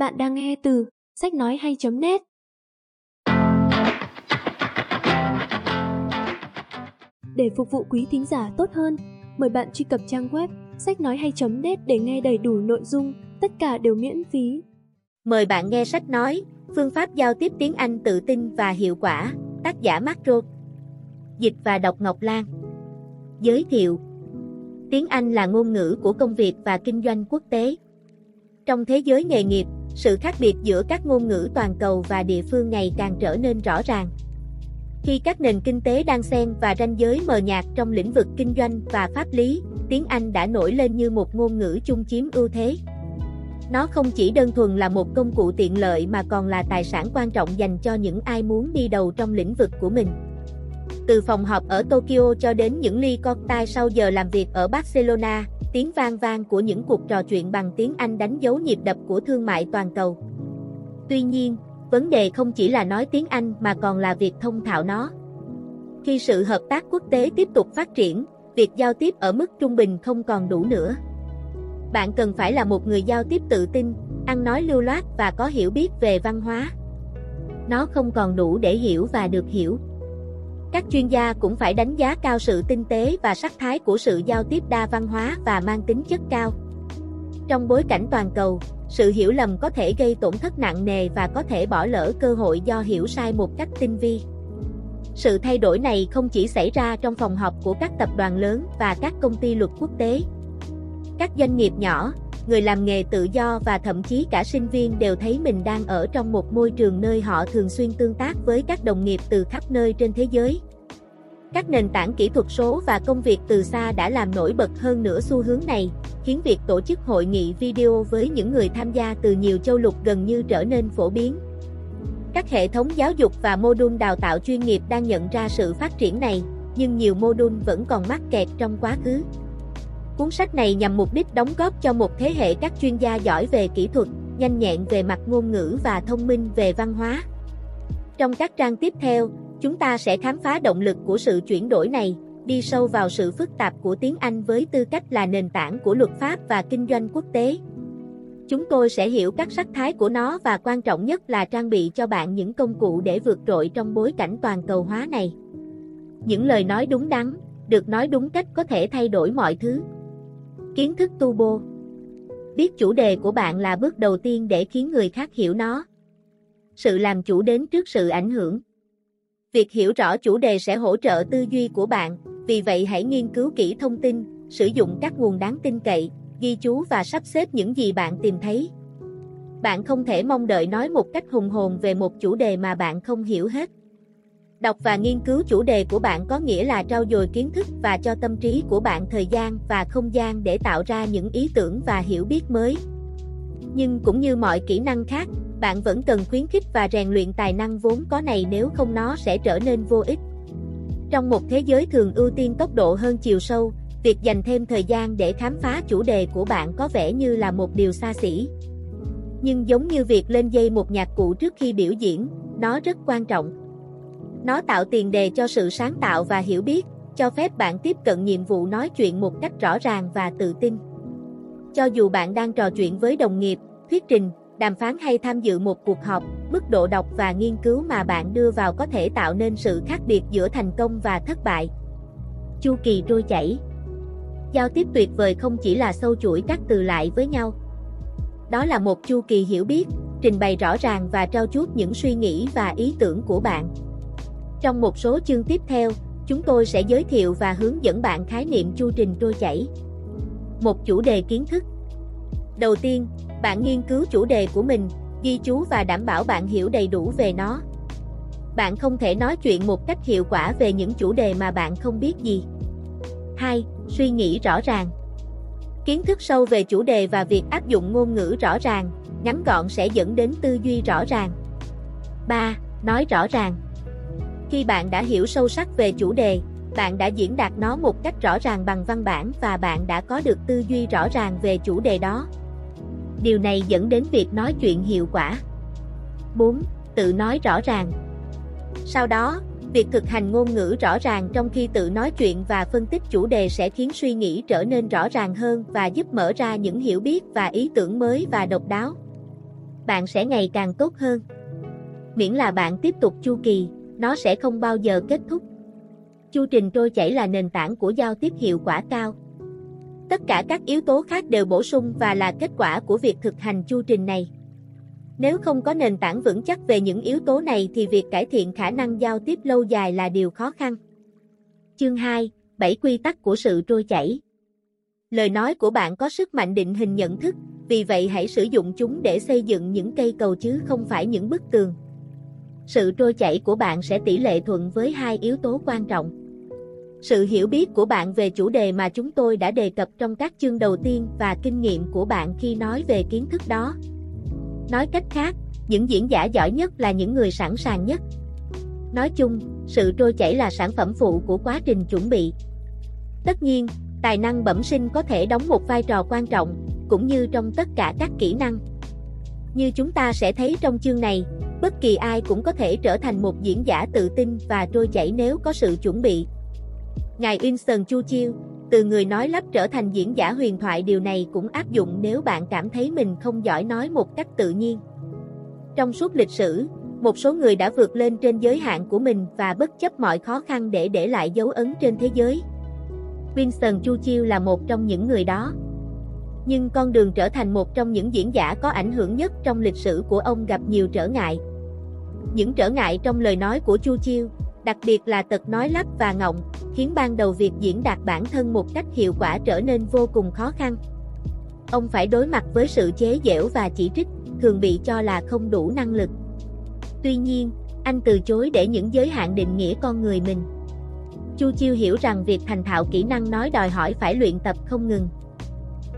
Bạn đang nghe từ sách nói hay.net Để phục vụ quý thính giả tốt hơn, mời bạn truy cập trang web sách nói hay.net để nghe đầy đủ nội dung, tất cả đều miễn phí. Mời bạn nghe sách nói, phương pháp giao tiếp tiếng Anh tự tin và hiệu quả, tác giả Macro. Dịch và đọc Ngọc Lan. Giới thiệu Tiếng Anh là ngôn ngữ của công việc và kinh doanh quốc tế. Trong thế giới nghề nghiệp, sự khác biệt giữa các ngôn ngữ toàn cầu và địa phương ngày càng trở nên rõ ràng. Khi các nền kinh tế đang xen và ranh giới mờ nhạt trong lĩnh vực kinh doanh và pháp lý, tiếng Anh đã nổi lên như một ngôn ngữ chung chiếm ưu thế. Nó không chỉ đơn thuần là một công cụ tiện lợi mà còn là tài sản quan trọng dành cho những ai muốn đi đầu trong lĩnh vực của mình. Từ phòng họp ở Tokyo cho đến những ly cocktail sau giờ làm việc ở Barcelona, tiếng vang vang của những cuộc trò chuyện bằng tiếng Anh đánh dấu nhịp đập của thương mại toàn cầu. Tuy nhiên, vấn đề không chỉ là nói tiếng Anh mà còn là việc thông thạo nó. Khi sự hợp tác quốc tế tiếp tục phát triển, việc giao tiếp ở mức trung bình không còn đủ nữa. Bạn cần phải là một người giao tiếp tự tin, ăn nói lưu loát và có hiểu biết về văn hóa. Nó không còn đủ để hiểu và được hiểu. Các chuyên gia cũng phải đánh giá cao sự tinh tế và sắc thái của sự giao tiếp đa văn hóa và mang tính chất cao. Trong bối cảnh toàn cầu, sự hiểu lầm có thể gây tổn thất nặng nề và có thể bỏ lỡ cơ hội do hiểu sai một cách tinh vi. Sự thay đổi này không chỉ xảy ra trong phòng họp của các tập đoàn lớn và các công ty luật quốc tế. Các doanh nghiệp nhỏ, người làm nghề tự do và thậm chí cả sinh viên đều thấy mình đang ở trong một môi trường nơi họ thường xuyên tương tác với các đồng nghiệp từ khắp nơi trên thế giới. Các nền tảng kỹ thuật số và công việc từ xa đã làm nổi bật hơn nữa xu hướng này, khiến việc tổ chức hội nghị video với những người tham gia từ nhiều châu lục gần như trở nên phổ biến. Các hệ thống giáo dục và mô đun đào tạo chuyên nghiệp đang nhận ra sự phát triển này, nhưng nhiều mô đun vẫn còn mắc kẹt trong quá khứ. Cuốn sách này nhằm mục đích đóng góp cho một thế hệ các chuyên gia giỏi về kỹ thuật, nhanh nhẹn về mặt ngôn ngữ và thông minh về văn hóa. Trong các trang tiếp theo, chúng ta sẽ khám phá động lực của sự chuyển đổi này, đi sâu vào sự phức tạp của tiếng Anh với tư cách là nền tảng của luật pháp và kinh doanh quốc tế. Chúng tôi sẽ hiểu các sắc thái của nó và quan trọng nhất là trang bị cho bạn những công cụ để vượt trội trong bối cảnh toàn cầu hóa này. Những lời nói đúng đắn, được nói đúng cách có thể thay đổi mọi thứ. Kiến thức tu bô Biết chủ đề của bạn là bước đầu tiên để khiến người khác hiểu nó. Sự làm chủ đến trước sự ảnh hưởng. Việc hiểu rõ chủ đề sẽ hỗ trợ tư duy của bạn, vì vậy hãy nghiên cứu kỹ thông tin, sử dụng các nguồn đáng tin cậy, ghi chú và sắp xếp những gì bạn tìm thấy. Bạn không thể mong đợi nói một cách hùng hồn về một chủ đề mà bạn không hiểu hết. Đọc và nghiên cứu chủ đề của bạn có nghĩa là trau dồi kiến thức và cho tâm trí của bạn thời gian và không gian để tạo ra những ý tưởng và hiểu biết mới. Nhưng cũng như mọi kỹ năng khác, bạn vẫn cần khuyến khích và rèn luyện tài năng vốn có này nếu không nó sẽ trở nên vô ích. Trong một thế giới thường ưu tiên tốc độ hơn chiều sâu, việc dành thêm thời gian để khám phá chủ đề của bạn có vẻ như là một điều xa xỉ. Nhưng giống như việc lên dây một nhạc cụ trước khi biểu diễn, nó rất quan trọng. Nó tạo tiền đề cho sự sáng tạo và hiểu biết, cho phép bạn tiếp cận nhiệm vụ nói chuyện một cách rõ ràng và tự tin. Cho dù bạn đang trò chuyện với đồng nghiệp, thuyết trình, đàm phán hay tham dự một cuộc họp, mức độ đọc và nghiên cứu mà bạn đưa vào có thể tạo nên sự khác biệt giữa thành công và thất bại. Chu kỳ trôi chảy Giao tiếp tuyệt vời không chỉ là sâu chuỗi các từ lại với nhau. Đó là một chu kỳ hiểu biết, trình bày rõ ràng và trao chuốt những suy nghĩ và ý tưởng của bạn. Trong một số chương tiếp theo, chúng tôi sẽ giới thiệu và hướng dẫn bạn khái niệm chu trình trôi chảy. Một chủ đề kiến thức. Đầu tiên, bạn nghiên cứu chủ đề của mình, ghi chú và đảm bảo bạn hiểu đầy đủ về nó. Bạn không thể nói chuyện một cách hiệu quả về những chủ đề mà bạn không biết gì. 2. Suy nghĩ rõ ràng. Kiến thức sâu về chủ đề và việc áp dụng ngôn ngữ rõ ràng, ngắn gọn sẽ dẫn đến tư duy rõ ràng. 3. Nói rõ ràng. Khi bạn đã hiểu sâu sắc về chủ đề, bạn đã diễn đạt nó một cách rõ ràng bằng văn bản và bạn đã có được tư duy rõ ràng về chủ đề đó. Điều này dẫn đến việc nói chuyện hiệu quả. 4. Tự nói rõ ràng. Sau đó, việc thực hành ngôn ngữ rõ ràng trong khi tự nói chuyện và phân tích chủ đề sẽ khiến suy nghĩ trở nên rõ ràng hơn và giúp mở ra những hiểu biết và ý tưởng mới và độc đáo. bạn sẽ ngày càng tốt hơn. Miễn là bạn tiếp tục chu kỳ, nó sẽ không bao giờ kết thúc. Chu trình trôi chảy là nền tảng của giao tiếp hiệu quả cao. Tất cả các yếu tố khác đều bổ sung và là kết quả của việc thực hành chu trình này. Nếu không có nền tảng vững chắc về những yếu tố này thì việc cải thiện khả năng giao tiếp lâu dài là điều khó khăn. Chương 2, 7 quy tắc của sự trôi chảy. Lời nói của bạn có sức mạnh định hình nhận thức, vì vậy hãy sử dụng chúng để xây dựng những cây cầu chứ không phải những bức tường. Sự trôi chảy của bạn sẽ tỷ lệ thuận với hai yếu tố quan trọng. Sự hiểu biết của bạn về chủ đề mà chúng tôi đã đề cập trong các chương đầu tiên và kinh nghiệm của bạn khi nói về kiến thức đó. Nói cách khác, những diễn giả giỏi nhất là những người sẵn sàng nhất. Nói chung, sự trôi chảy là sản phẩm phụ của quá trình chuẩn bị. Tất nhiên, tài năng bẩm sinh có thể đóng một vai trò quan trọng, cũng như trong tất cả các kỹ năng. Như chúng ta sẽ thấy trong chương này, bất kỳ ai cũng có thể trở thành một diễn giả tự tin và trôi chảy nếu có sự chuẩn bị. Ngài Winston Churchill, từ người nói lắp trở thành diễn giả huyền thoại điều này cũng áp dụng nếu bạn cảm thấy mình không giỏi nói một cách tự nhiên. Trong suốt lịch sử, một số người đã vượt lên trên giới hạn của mình và bất chấp mọi khó khăn để để lại dấu ấn trên thế giới. Winston Churchill là một trong những người đó. Nhưng con đường trở thành một trong những diễn giả có ảnh hưởng nhất trong lịch sử của ông gặp nhiều trở ngại. Những trở ngại trong lời nói của Chu Chiêu, đặc biệt là tật nói lắp và ngọng, khiến ban đầu việc diễn đạt bản thân một cách hiệu quả trở nên vô cùng khó khăn. Ông phải đối mặt với sự chế giễu và chỉ trích, thường bị cho là không đủ năng lực. Tuy nhiên, anh từ chối để những giới hạn định nghĩa con người mình. Chu Chiêu hiểu rằng việc thành thạo kỹ năng nói đòi hỏi phải luyện tập không ngừng.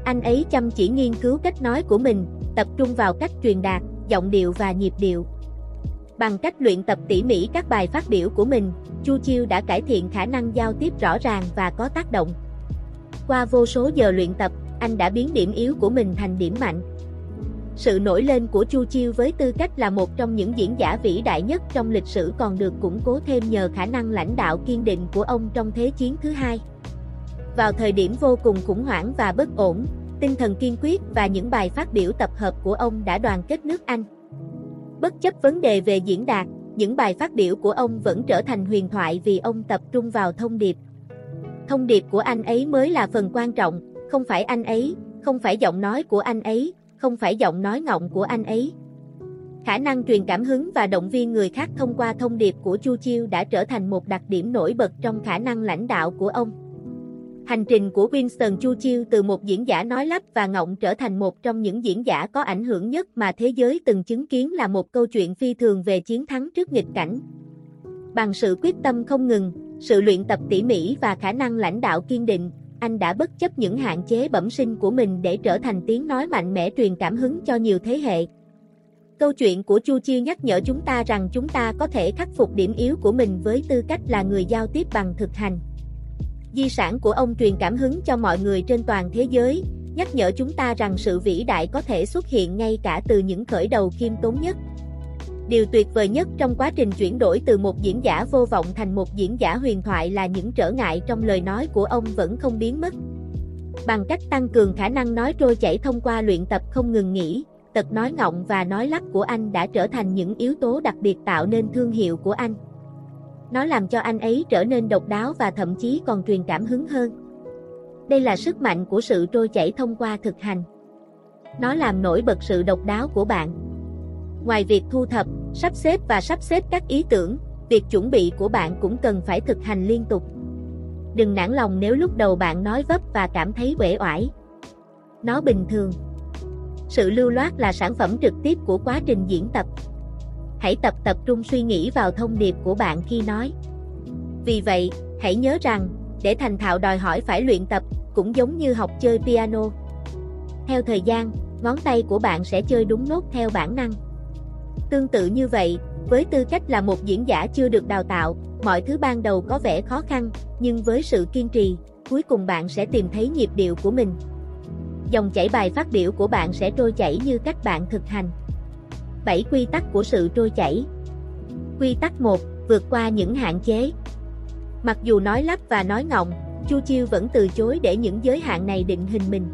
Anh ấy chăm chỉ nghiên cứu cách nói của mình, tập trung vào cách truyền đạt, giọng điệu và nhịp điệu. Bằng cách luyện tập tỉ mỉ các bài phát biểu của mình, Chu Chiêu đã cải thiện khả năng giao tiếp rõ ràng và có tác động. Qua vô số giờ luyện tập, anh đã biến điểm yếu của mình thành điểm mạnh. Sự nổi lên của Chu Chiêu với tư cách là một trong những diễn giả vĩ đại nhất trong lịch sử còn được củng cố thêm nhờ khả năng lãnh đạo kiên định của ông trong Thế chiến thứ hai. Vào thời điểm vô cùng khủng hoảng và bất ổn, tinh thần kiên quyết và những bài phát biểu tập hợp của ông đã đoàn kết nước Anh. Bất chấp vấn đề về diễn đạt, những bài phát biểu của ông vẫn trở thành huyền thoại vì ông tập trung vào thông điệp. Thông điệp của anh ấy mới là phần quan trọng, không phải anh ấy, không phải giọng nói của anh ấy, không phải giọng nói ngọng của anh ấy. Khả năng truyền cảm hứng và động viên người khác thông qua thông điệp của Chu Chiêu đã trở thành một đặc điểm nổi bật trong khả năng lãnh đạo của ông. Hành trình của Winston Churchill từ một diễn giả nói lắp và ngọng trở thành một trong những diễn giả có ảnh hưởng nhất mà thế giới từng chứng kiến là một câu chuyện phi thường về chiến thắng trước nghịch cảnh. Bằng sự quyết tâm không ngừng, sự luyện tập tỉ mỉ và khả năng lãnh đạo kiên định, anh đã bất chấp những hạn chế bẩm sinh của mình để trở thành tiếng nói mạnh mẽ truyền cảm hứng cho nhiều thế hệ. Câu chuyện của Chu Chiêu nhắc nhở chúng ta rằng chúng ta có thể khắc phục điểm yếu của mình với tư cách là người giao tiếp bằng thực hành. Di sản của ông truyền cảm hứng cho mọi người trên toàn thế giới, nhắc nhở chúng ta rằng sự vĩ đại có thể xuất hiện ngay cả từ những khởi đầu khiêm tốn nhất. Điều tuyệt vời nhất trong quá trình chuyển đổi từ một diễn giả vô vọng thành một diễn giả huyền thoại là những trở ngại trong lời nói của ông vẫn không biến mất. Bằng cách tăng cường khả năng nói trôi chảy thông qua luyện tập không ngừng nghỉ, tật nói ngọng và nói lắp của anh đã trở thành những yếu tố đặc biệt tạo nên thương hiệu của anh. Nó làm cho anh ấy trở nên độc đáo và thậm chí còn truyền cảm hứng hơn. Đây là sức mạnh của sự trôi chảy thông qua thực hành. Nó làm nổi bật sự độc đáo của bạn. Ngoài việc thu thập, sắp xếp và sắp xếp các ý tưởng, việc chuẩn bị của bạn cũng cần phải thực hành liên tục. Đừng nản lòng nếu lúc đầu bạn nói vấp và cảm thấy uể oải. Nó bình thường. Sự lưu loát là sản phẩm trực tiếp của quá trình diễn tập hãy tập tập trung suy nghĩ vào thông điệp của bạn khi nói. Vì vậy, hãy nhớ rằng, để thành thạo đòi hỏi phải luyện tập, cũng giống như học chơi piano. Theo thời gian, ngón tay của bạn sẽ chơi đúng nốt theo bản năng. Tương tự như vậy, với tư cách là một diễn giả chưa được đào tạo, mọi thứ ban đầu có vẻ khó khăn, nhưng với sự kiên trì, cuối cùng bạn sẽ tìm thấy nhịp điệu của mình. Dòng chảy bài phát biểu của bạn sẽ trôi chảy như cách bạn thực hành. 7 quy tắc của sự trôi chảy. Quy tắc 1, vượt qua những hạn chế. Mặc dù nói lắp và nói ngọng, Chu Chiêu vẫn từ chối để những giới hạn này định hình mình.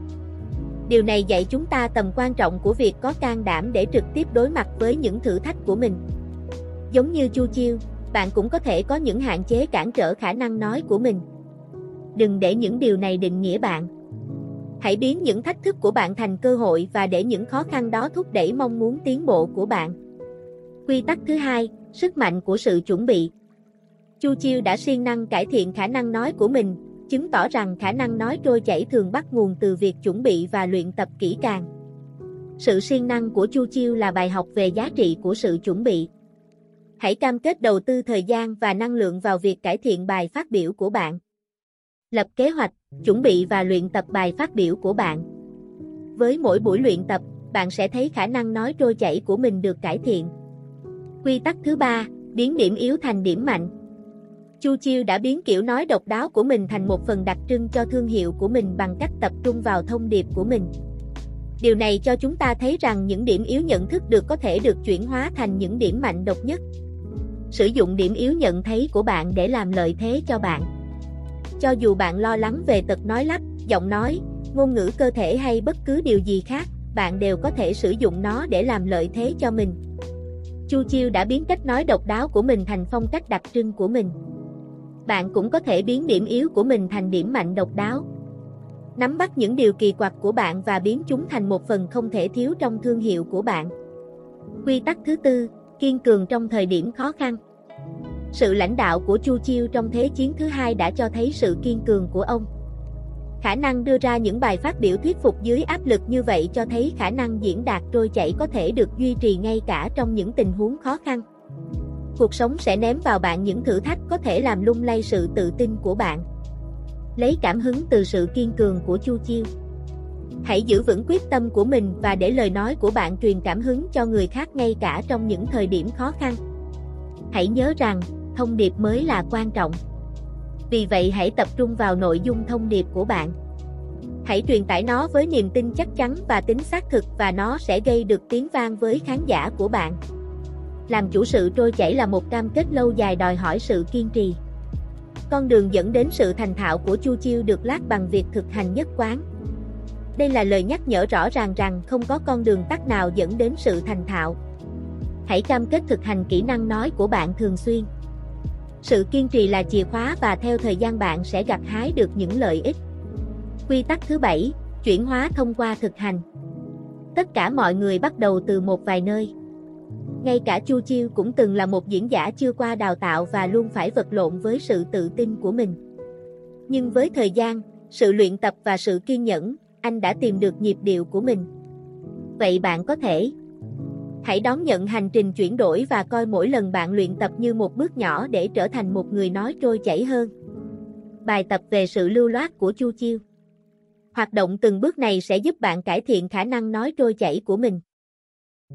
Điều này dạy chúng ta tầm quan trọng của việc có can đảm để trực tiếp đối mặt với những thử thách của mình. Giống như Chu Chiêu, bạn cũng có thể có những hạn chế cản trở khả năng nói của mình. Đừng để những điều này định nghĩa bạn. Hãy biến những thách thức của bạn thành cơ hội và để những khó khăn đó thúc đẩy mong muốn tiến bộ của bạn. Quy tắc thứ hai, sức mạnh của sự chuẩn bị. Chu Chiêu đã siêng năng cải thiện khả năng nói của mình, chứng tỏ rằng khả năng nói trôi chảy thường bắt nguồn từ việc chuẩn bị và luyện tập kỹ càng. Sự siêng năng của Chu Chiêu là bài học về giá trị của sự chuẩn bị. Hãy cam kết đầu tư thời gian và năng lượng vào việc cải thiện bài phát biểu của bạn. Lập kế hoạch, chuẩn bị và luyện tập bài phát biểu của bạn. Với mỗi buổi luyện tập, bạn sẽ thấy khả năng nói trôi chảy của mình được cải thiện. Quy tắc thứ ba, biến điểm yếu thành điểm mạnh. Chu Chiêu đã biến kiểu nói độc đáo của mình thành một phần đặc trưng cho thương hiệu của mình bằng cách tập trung vào thông điệp của mình. Điều này cho chúng ta thấy rằng những điểm yếu nhận thức được có thể được chuyển hóa thành những điểm mạnh độc nhất. Sử dụng điểm yếu nhận thấy của bạn để làm lợi thế cho bạn. Cho dù bạn lo lắng về tật nói lắp, giọng nói, ngôn ngữ cơ thể hay bất cứ điều gì khác, bạn đều có thể sử dụng nó để làm lợi thế cho mình. Chu Chiêu đã biến cách nói độc đáo của mình thành phong cách đặc trưng của mình. Bạn cũng có thể biến điểm yếu của mình thành điểm mạnh độc đáo. Nắm bắt những điều kỳ quặc của bạn và biến chúng thành một phần không thể thiếu trong thương hiệu của bạn. Quy tắc thứ tư, kiên cường trong thời điểm khó khăn. Sự lãnh đạo của Chu Chiêu trong Thế chiến thứ hai đã cho thấy sự kiên cường của ông. Khả năng đưa ra những bài phát biểu thuyết phục dưới áp lực như vậy cho thấy khả năng diễn đạt trôi chảy có thể được duy trì ngay cả trong những tình huống khó khăn. Cuộc sống sẽ ném vào bạn những thử thách có thể làm lung lay sự tự tin của bạn. Lấy cảm hứng từ sự kiên cường của Chu Chiêu. Hãy giữ vững quyết tâm của mình và để lời nói của bạn truyền cảm hứng cho người khác ngay cả trong những thời điểm khó khăn. Hãy nhớ rằng, thông điệp mới là quan trọng. Vì vậy hãy tập trung vào nội dung thông điệp của bạn. Hãy truyền tải nó với niềm tin chắc chắn và tính xác thực và nó sẽ gây được tiếng vang với khán giả của bạn. Làm chủ sự trôi chảy là một cam kết lâu dài đòi hỏi sự kiên trì. Con đường dẫn đến sự thành thạo của Chu Chiêu được lát bằng việc thực hành nhất quán. Đây là lời nhắc nhở rõ ràng rằng không có con đường tắt nào dẫn đến sự thành thạo. Hãy cam kết thực hành kỹ năng nói của bạn thường xuyên. Sự kiên trì là chìa khóa và theo thời gian bạn sẽ gặt hái được những lợi ích. Quy tắc thứ bảy, chuyển hóa thông qua thực hành. Tất cả mọi người bắt đầu từ một vài nơi. Ngay cả Chu Chiêu cũng từng là một diễn giả chưa qua đào tạo và luôn phải vật lộn với sự tự tin của mình. Nhưng với thời gian, sự luyện tập và sự kiên nhẫn, anh đã tìm được nhịp điệu của mình. Vậy bạn có thể Hãy đón nhận hành trình chuyển đổi và coi mỗi lần bạn luyện tập như một bước nhỏ để trở thành một người nói trôi chảy hơn. Bài tập về sự lưu loát của Chu Chiêu Hoạt động từng bước này sẽ giúp bạn cải thiện khả năng nói trôi chảy của mình.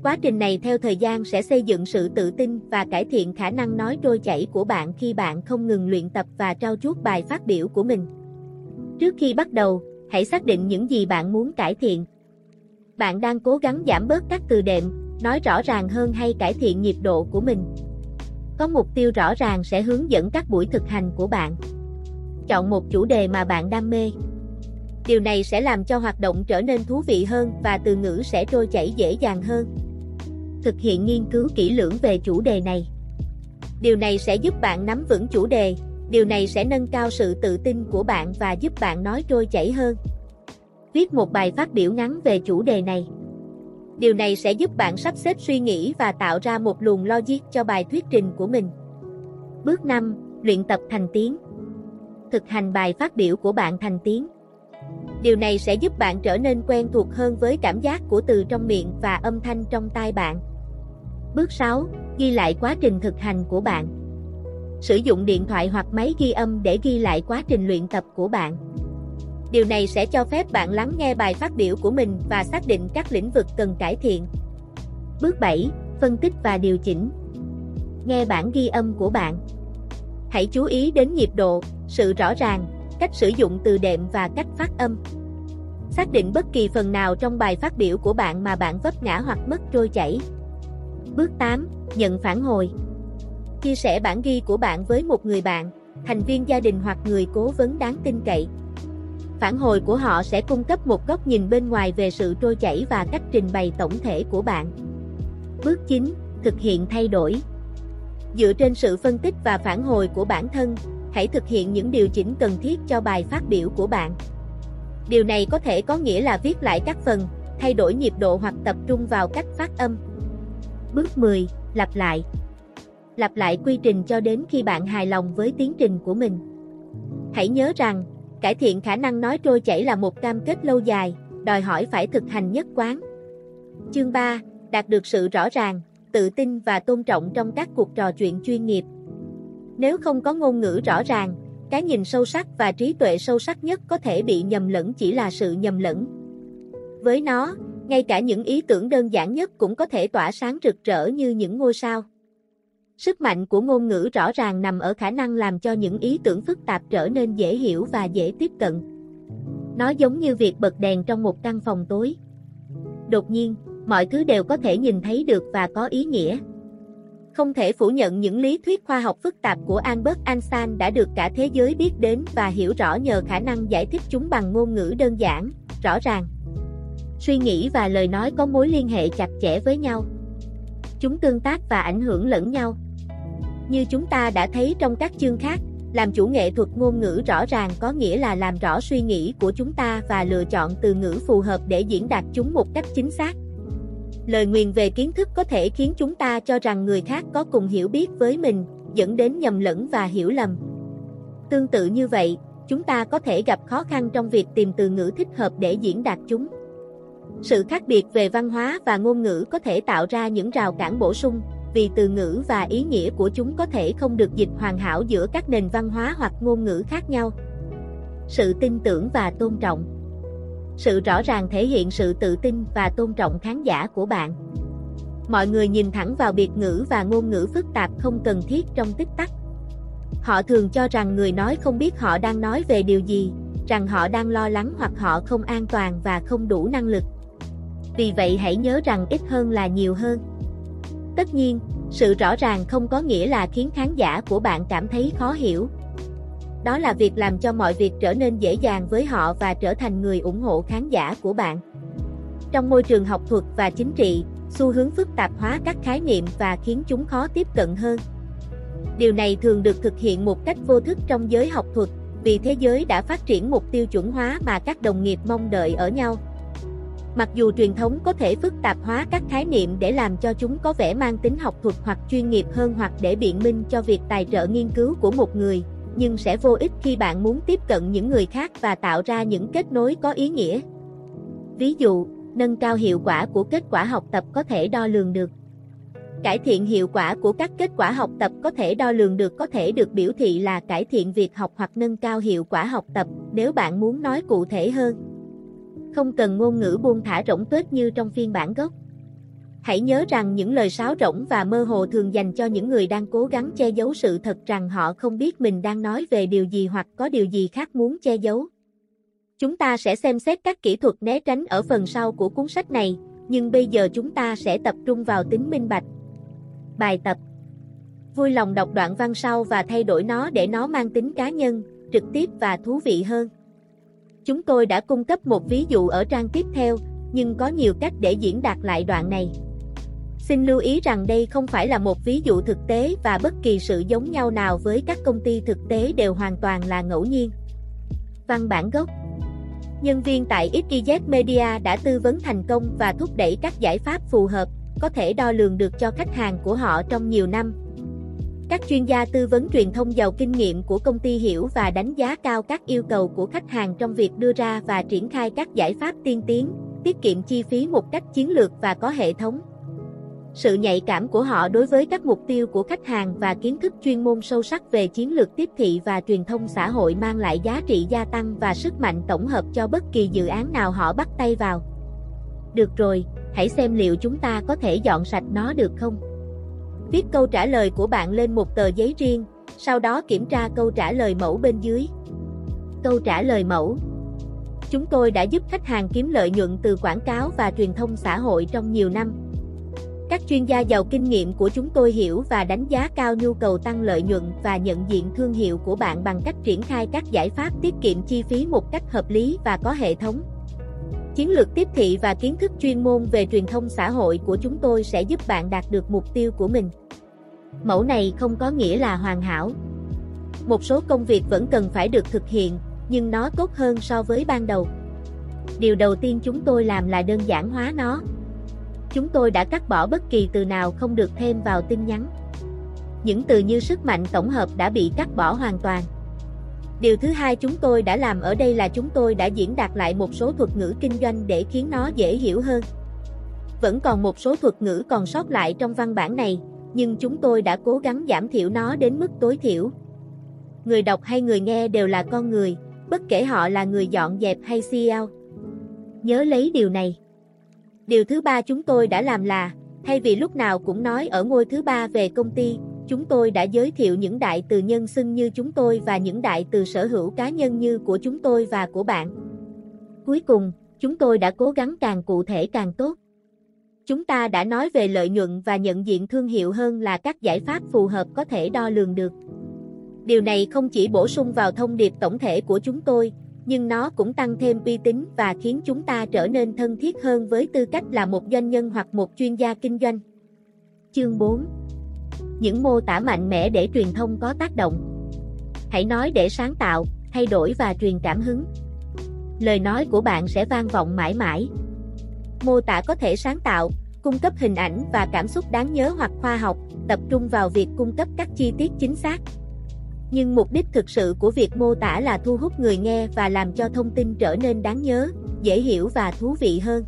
Quá trình này theo thời gian sẽ xây dựng sự tự tin và cải thiện khả năng nói trôi chảy của bạn khi bạn không ngừng luyện tập và trao chuốt bài phát biểu của mình. Trước khi bắt đầu, hãy xác định những gì bạn muốn cải thiện. Bạn đang cố gắng giảm bớt các từ đệm, nói rõ ràng hơn hay cải thiện nhịp độ của mình. Có mục tiêu rõ ràng sẽ hướng dẫn các buổi thực hành của bạn. Chọn một chủ đề mà bạn đam mê. Điều này sẽ làm cho hoạt động trở nên thú vị hơn và từ ngữ sẽ trôi chảy dễ dàng hơn. Thực hiện nghiên cứu kỹ lưỡng về chủ đề này. Điều này sẽ giúp bạn nắm vững chủ đề, điều này sẽ nâng cao sự tự tin của bạn và giúp bạn nói trôi chảy hơn. Viết một bài phát biểu ngắn về chủ đề này. Điều này sẽ giúp bạn sắp xếp suy nghĩ và tạo ra một luồng logic cho bài thuyết trình của mình. Bước 5. Luyện tập thành tiếng. Thực hành bài phát biểu của bạn thành tiếng. Điều này sẽ giúp bạn trở nên quen thuộc hơn với cảm giác của từ trong miệng và âm thanh trong tai bạn. Bước 6. Ghi lại quá trình thực hành của bạn. Sử dụng điện thoại hoặc máy ghi âm để ghi lại quá trình luyện tập của bạn. Điều này sẽ cho phép bạn lắng nghe bài phát biểu của mình và xác định các lĩnh vực cần cải thiện. Bước 7. Phân tích và điều chỉnh. Nghe bản ghi âm của bạn. Hãy chú ý đến nhịp độ, sự rõ ràng, cách sử dụng từ đệm và cách phát âm. Xác định bất kỳ phần nào trong bài phát biểu của bạn mà bạn vấp ngã hoặc mất trôi chảy. Bước 8. Nhận phản hồi. Chia sẻ bản ghi của bạn với một người bạn, thành viên gia đình hoặc người cố vấn đáng tin cậy Phản hồi của họ sẽ cung cấp một góc nhìn bên ngoài về sự trôi chảy và cách trình bày tổng thể của bạn. Bước 9. Thực hiện thay đổi. Dựa trên sự phân tích và phản hồi của bản thân, hãy thực hiện những điều chỉnh cần thiết cho bài phát biểu của bạn. Điều này có thể có nghĩa là viết lại các phần, thay đổi nhịp độ hoặc tập trung vào cách phát âm. Bước 10. Lặp lại. Lặp lại quy trình cho đến khi bạn hài lòng với tiến trình của mình. Hãy nhớ rằng, cải thiện khả năng nói trôi chảy là một cam kết lâu dài, đòi hỏi phải thực hành nhất quán. Chương 3. Đạt được sự rõ ràng, tự tin và tôn trọng trong các cuộc trò chuyện chuyên nghiệp. Nếu không có ngôn ngữ rõ ràng, cái nhìn sâu sắc và trí tuệ sâu sắc nhất có thể bị nhầm lẫn chỉ là sự nhầm lẫn. Với nó, ngay cả những ý tưởng đơn giản nhất cũng có thể tỏa sáng rực rỡ như những ngôi sao. Sức mạnh của ngôn ngữ rõ ràng nằm ở khả năng làm cho những ý tưởng phức tạp trở nên dễ hiểu và dễ tiếp cận. Nó giống như việc bật đèn trong một căn phòng tối. Đột nhiên, mọi thứ đều có thể nhìn thấy được và có ý nghĩa. Không thể phủ nhận những lý thuyết khoa học phức tạp của Albert Einstein đã được cả thế giới biết đến và hiểu rõ nhờ khả năng giải thích chúng bằng ngôn ngữ đơn giản, rõ ràng. Suy nghĩ và lời nói có mối liên hệ chặt chẽ với nhau. Chúng tương tác và ảnh hưởng lẫn nhau. Như chúng ta đã thấy trong các chương khác, làm chủ nghệ thuật ngôn ngữ rõ ràng có nghĩa là làm rõ suy nghĩ của chúng ta và lựa chọn từ ngữ phù hợp để diễn đạt chúng một cách chính xác. Lời nguyền về kiến thức có thể khiến chúng ta cho rằng người khác có cùng hiểu biết với mình, dẫn đến nhầm lẫn và hiểu lầm. Tương tự như vậy, chúng ta có thể gặp khó khăn trong việc tìm từ ngữ thích hợp để diễn đạt chúng. Sự khác biệt về văn hóa và ngôn ngữ có thể tạo ra những rào cản bổ sung, vì từ ngữ và ý nghĩa của chúng có thể không được dịch hoàn hảo giữa các nền văn hóa hoặc ngôn ngữ khác nhau. Sự tin tưởng và tôn trọng Sự rõ ràng thể hiện sự tự tin và tôn trọng khán giả của bạn. Mọi người nhìn thẳng vào biệt ngữ và ngôn ngữ phức tạp không cần thiết trong tích tắc. Họ thường cho rằng người nói không biết họ đang nói về điều gì, rằng họ đang lo lắng hoặc họ không an toàn và không đủ năng lực. Vì vậy hãy nhớ rằng ít hơn là nhiều hơn. Tất nhiên, sự rõ ràng không có nghĩa là khiến khán giả của bạn cảm thấy khó hiểu. Đó là việc làm cho mọi việc trở nên dễ dàng với họ và trở thành người ủng hộ khán giả của bạn. Trong môi trường học thuật và chính trị, xu hướng phức tạp hóa các khái niệm và khiến chúng khó tiếp cận hơn. Điều này thường được thực hiện một cách vô thức trong giới học thuật, vì thế giới đã phát triển một tiêu chuẩn hóa mà các đồng nghiệp mong đợi ở nhau. Mặc dù truyền thống có thể phức tạp hóa các khái niệm để làm cho chúng có vẻ mang tính học thuật hoặc chuyên nghiệp hơn hoặc để biện minh cho việc tài trợ nghiên cứu của một người, nhưng sẽ vô ích khi bạn muốn tiếp cận những người khác và tạo ra những kết nối có ý nghĩa. Ví dụ, nâng cao hiệu quả của kết quả học tập có thể đo lường được. Cải thiện hiệu quả của các kết quả học tập có thể đo lường được có thể được biểu thị là cải thiện việc học hoặc nâng cao hiệu quả học tập nếu bạn muốn nói cụ thể hơn không cần ngôn ngữ buông thả rỗng tuếch như trong phiên bản gốc. Hãy nhớ rằng những lời sáo rỗng và mơ hồ thường dành cho những người đang cố gắng che giấu sự thật rằng họ không biết mình đang nói về điều gì hoặc có điều gì khác muốn che giấu. Chúng ta sẽ xem xét các kỹ thuật né tránh ở phần sau của cuốn sách này, nhưng bây giờ chúng ta sẽ tập trung vào tính minh bạch. Bài tập Vui lòng đọc đoạn văn sau và thay đổi nó để nó mang tính cá nhân, trực tiếp và thú vị hơn. Chúng tôi đã cung cấp một ví dụ ở trang tiếp theo, nhưng có nhiều cách để diễn đạt lại đoạn này. Xin lưu ý rằng đây không phải là một ví dụ thực tế và bất kỳ sự giống nhau nào với các công ty thực tế đều hoàn toàn là ngẫu nhiên. Văn bản gốc Nhân viên tại XYZ Media đã tư vấn thành công và thúc đẩy các giải pháp phù hợp, có thể đo lường được cho khách hàng của họ trong nhiều năm, các chuyên gia tư vấn truyền thông giàu kinh nghiệm của công ty hiểu và đánh giá cao các yêu cầu của khách hàng trong việc đưa ra và triển khai các giải pháp tiên tiến, tiết kiệm chi phí một cách chiến lược và có hệ thống. Sự nhạy cảm của họ đối với các mục tiêu của khách hàng và kiến thức chuyên môn sâu sắc về chiến lược tiếp thị và truyền thông xã hội mang lại giá trị gia tăng và sức mạnh tổng hợp cho bất kỳ dự án nào họ bắt tay vào. Được rồi, hãy xem liệu chúng ta có thể dọn sạch nó được không? Viết câu trả lời của bạn lên một tờ giấy riêng, sau đó kiểm tra câu trả lời mẫu bên dưới. Câu trả lời mẫu Chúng tôi đã giúp khách hàng kiếm lợi nhuận từ quảng cáo và truyền thông xã hội trong nhiều năm. Các chuyên gia giàu kinh nghiệm của chúng tôi hiểu và đánh giá cao nhu cầu tăng lợi nhuận và nhận diện thương hiệu của bạn bằng cách triển khai các giải pháp tiết kiệm chi phí một cách hợp lý và có hệ thống. Chiến lược tiếp thị và kiến thức chuyên môn về truyền thông xã hội của chúng tôi sẽ giúp bạn đạt được mục tiêu của mình. Mẫu này không có nghĩa là hoàn hảo. Một số công việc vẫn cần phải được thực hiện, nhưng nó tốt hơn so với ban đầu. Điều đầu tiên chúng tôi làm là đơn giản hóa nó. Chúng tôi đã cắt bỏ bất kỳ từ nào không được thêm vào tin nhắn. Những từ như sức mạnh tổng hợp đã bị cắt bỏ hoàn toàn. Điều thứ hai chúng tôi đã làm ở đây là chúng tôi đã diễn đạt lại một số thuật ngữ kinh doanh để khiến nó dễ hiểu hơn. Vẫn còn một số thuật ngữ còn sót lại trong văn bản này, nhưng chúng tôi đã cố gắng giảm thiểu nó đến mức tối thiểu. Người đọc hay người nghe đều là con người, bất kể họ là người dọn dẹp hay CEO. Nhớ lấy điều này. Điều thứ ba chúng tôi đã làm là, thay vì lúc nào cũng nói ở ngôi thứ ba về công ty, chúng tôi đã giới thiệu những đại từ nhân xưng như chúng tôi và những đại từ sở hữu cá nhân như của chúng tôi và của bạn. Cuối cùng, chúng tôi đã cố gắng càng cụ thể càng tốt. Chúng ta đã nói về lợi nhuận và nhận diện thương hiệu hơn là các giải pháp phù hợp có thể đo lường được. Điều này không chỉ bổ sung vào thông điệp tổng thể của chúng tôi, nhưng nó cũng tăng thêm uy tín và khiến chúng ta trở nên thân thiết hơn với tư cách là một doanh nhân hoặc một chuyên gia kinh doanh. Chương 4 Những mô tả mạnh mẽ để truyền thông có tác động Hãy nói để sáng tạo, thay đổi và truyền cảm hứng. Lời nói của bạn sẽ vang vọng mãi mãi. Mô tả có thể sáng tạo, cung cấp hình ảnh và cảm xúc đáng nhớ hoặc khoa học, tập trung vào việc cung cấp các chi tiết chính xác nhưng mục đích thực sự của việc mô tả là thu hút người nghe và làm cho thông tin trở nên đáng nhớ, dễ hiểu và thú vị hơn.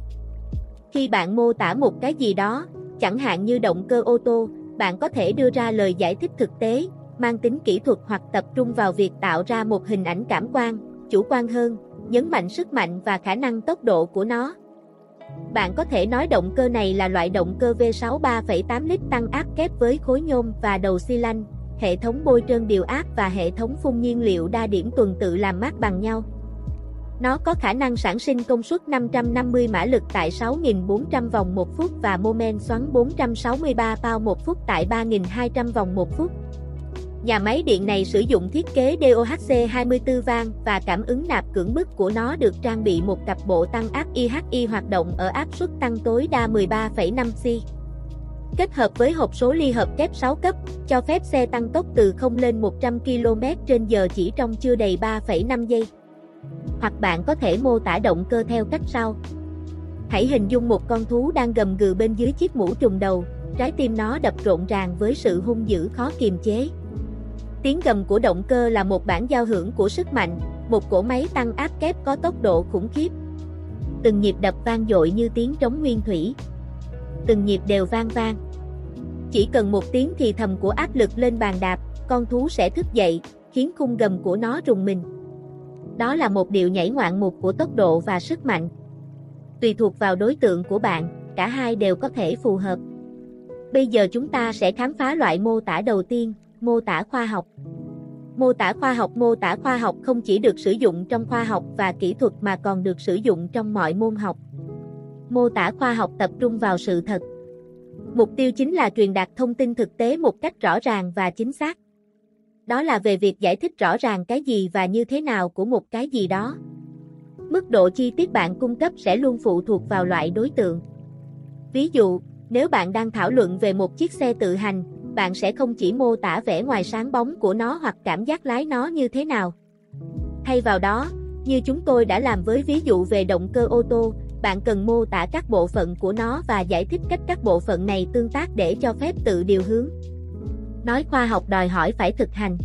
Khi bạn mô tả một cái gì đó, chẳng hạn như động cơ ô tô, bạn có thể đưa ra lời giải thích thực tế, mang tính kỹ thuật hoặc tập trung vào việc tạo ra một hình ảnh cảm quan, chủ quan hơn, nhấn mạnh sức mạnh và khả năng tốc độ của nó. Bạn có thể nói động cơ này là loại động cơ V6 3,8 lít tăng áp kép với khối nhôm và đầu xi lanh, hệ thống bôi trơn điều áp và hệ thống phun nhiên liệu đa điểm tuần tự làm mát bằng nhau. Nó có khả năng sản sinh công suất 550 mã lực tại 6.400 vòng một phút và mô men xoắn 463 bao một phút tại 3.200 vòng một phút. Nhà máy điện này sử dụng thiết kế DOHC 24 van và cảm ứng nạp cưỡng bức của nó được trang bị một cặp bộ tăng áp IHI hoạt động ở áp suất tăng tối đa 13,5 C kết hợp với hộp số ly hợp kép 6 cấp, cho phép xe tăng tốc từ 0 lên 100 km trên giờ chỉ trong chưa đầy 3,5 giây. Hoặc bạn có thể mô tả động cơ theo cách sau. Hãy hình dung một con thú đang gầm gừ bên dưới chiếc mũ trùm đầu, trái tim nó đập rộn ràng với sự hung dữ khó kiềm chế. Tiếng gầm của động cơ là một bản giao hưởng của sức mạnh, một cỗ máy tăng áp kép có tốc độ khủng khiếp. Từng nhịp đập vang dội như tiếng trống nguyên thủy, từng nhịp đều vang vang. Chỉ cần một tiếng thì thầm của áp lực lên bàn đạp, con thú sẽ thức dậy, khiến khung gầm của nó rùng mình. Đó là một điệu nhảy ngoạn mục của tốc độ và sức mạnh. Tùy thuộc vào đối tượng của bạn, cả hai đều có thể phù hợp. Bây giờ chúng ta sẽ khám phá loại mô tả đầu tiên, mô tả khoa học. Mô tả khoa học Mô tả khoa học không chỉ được sử dụng trong khoa học và kỹ thuật mà còn được sử dụng trong mọi môn học mô tả khoa học tập trung vào sự thật. Mục tiêu chính là truyền đạt thông tin thực tế một cách rõ ràng và chính xác. Đó là về việc giải thích rõ ràng cái gì và như thế nào của một cái gì đó. Mức độ chi tiết bạn cung cấp sẽ luôn phụ thuộc vào loại đối tượng. Ví dụ, nếu bạn đang thảo luận về một chiếc xe tự hành, bạn sẽ không chỉ mô tả vẻ ngoài sáng bóng của nó hoặc cảm giác lái nó như thế nào. Thay vào đó, như chúng tôi đã làm với ví dụ về động cơ ô tô, bạn cần mô tả các bộ phận của nó và giải thích cách các bộ phận này tương tác để cho phép tự điều hướng. Nói khoa học đòi hỏi phải thực hành.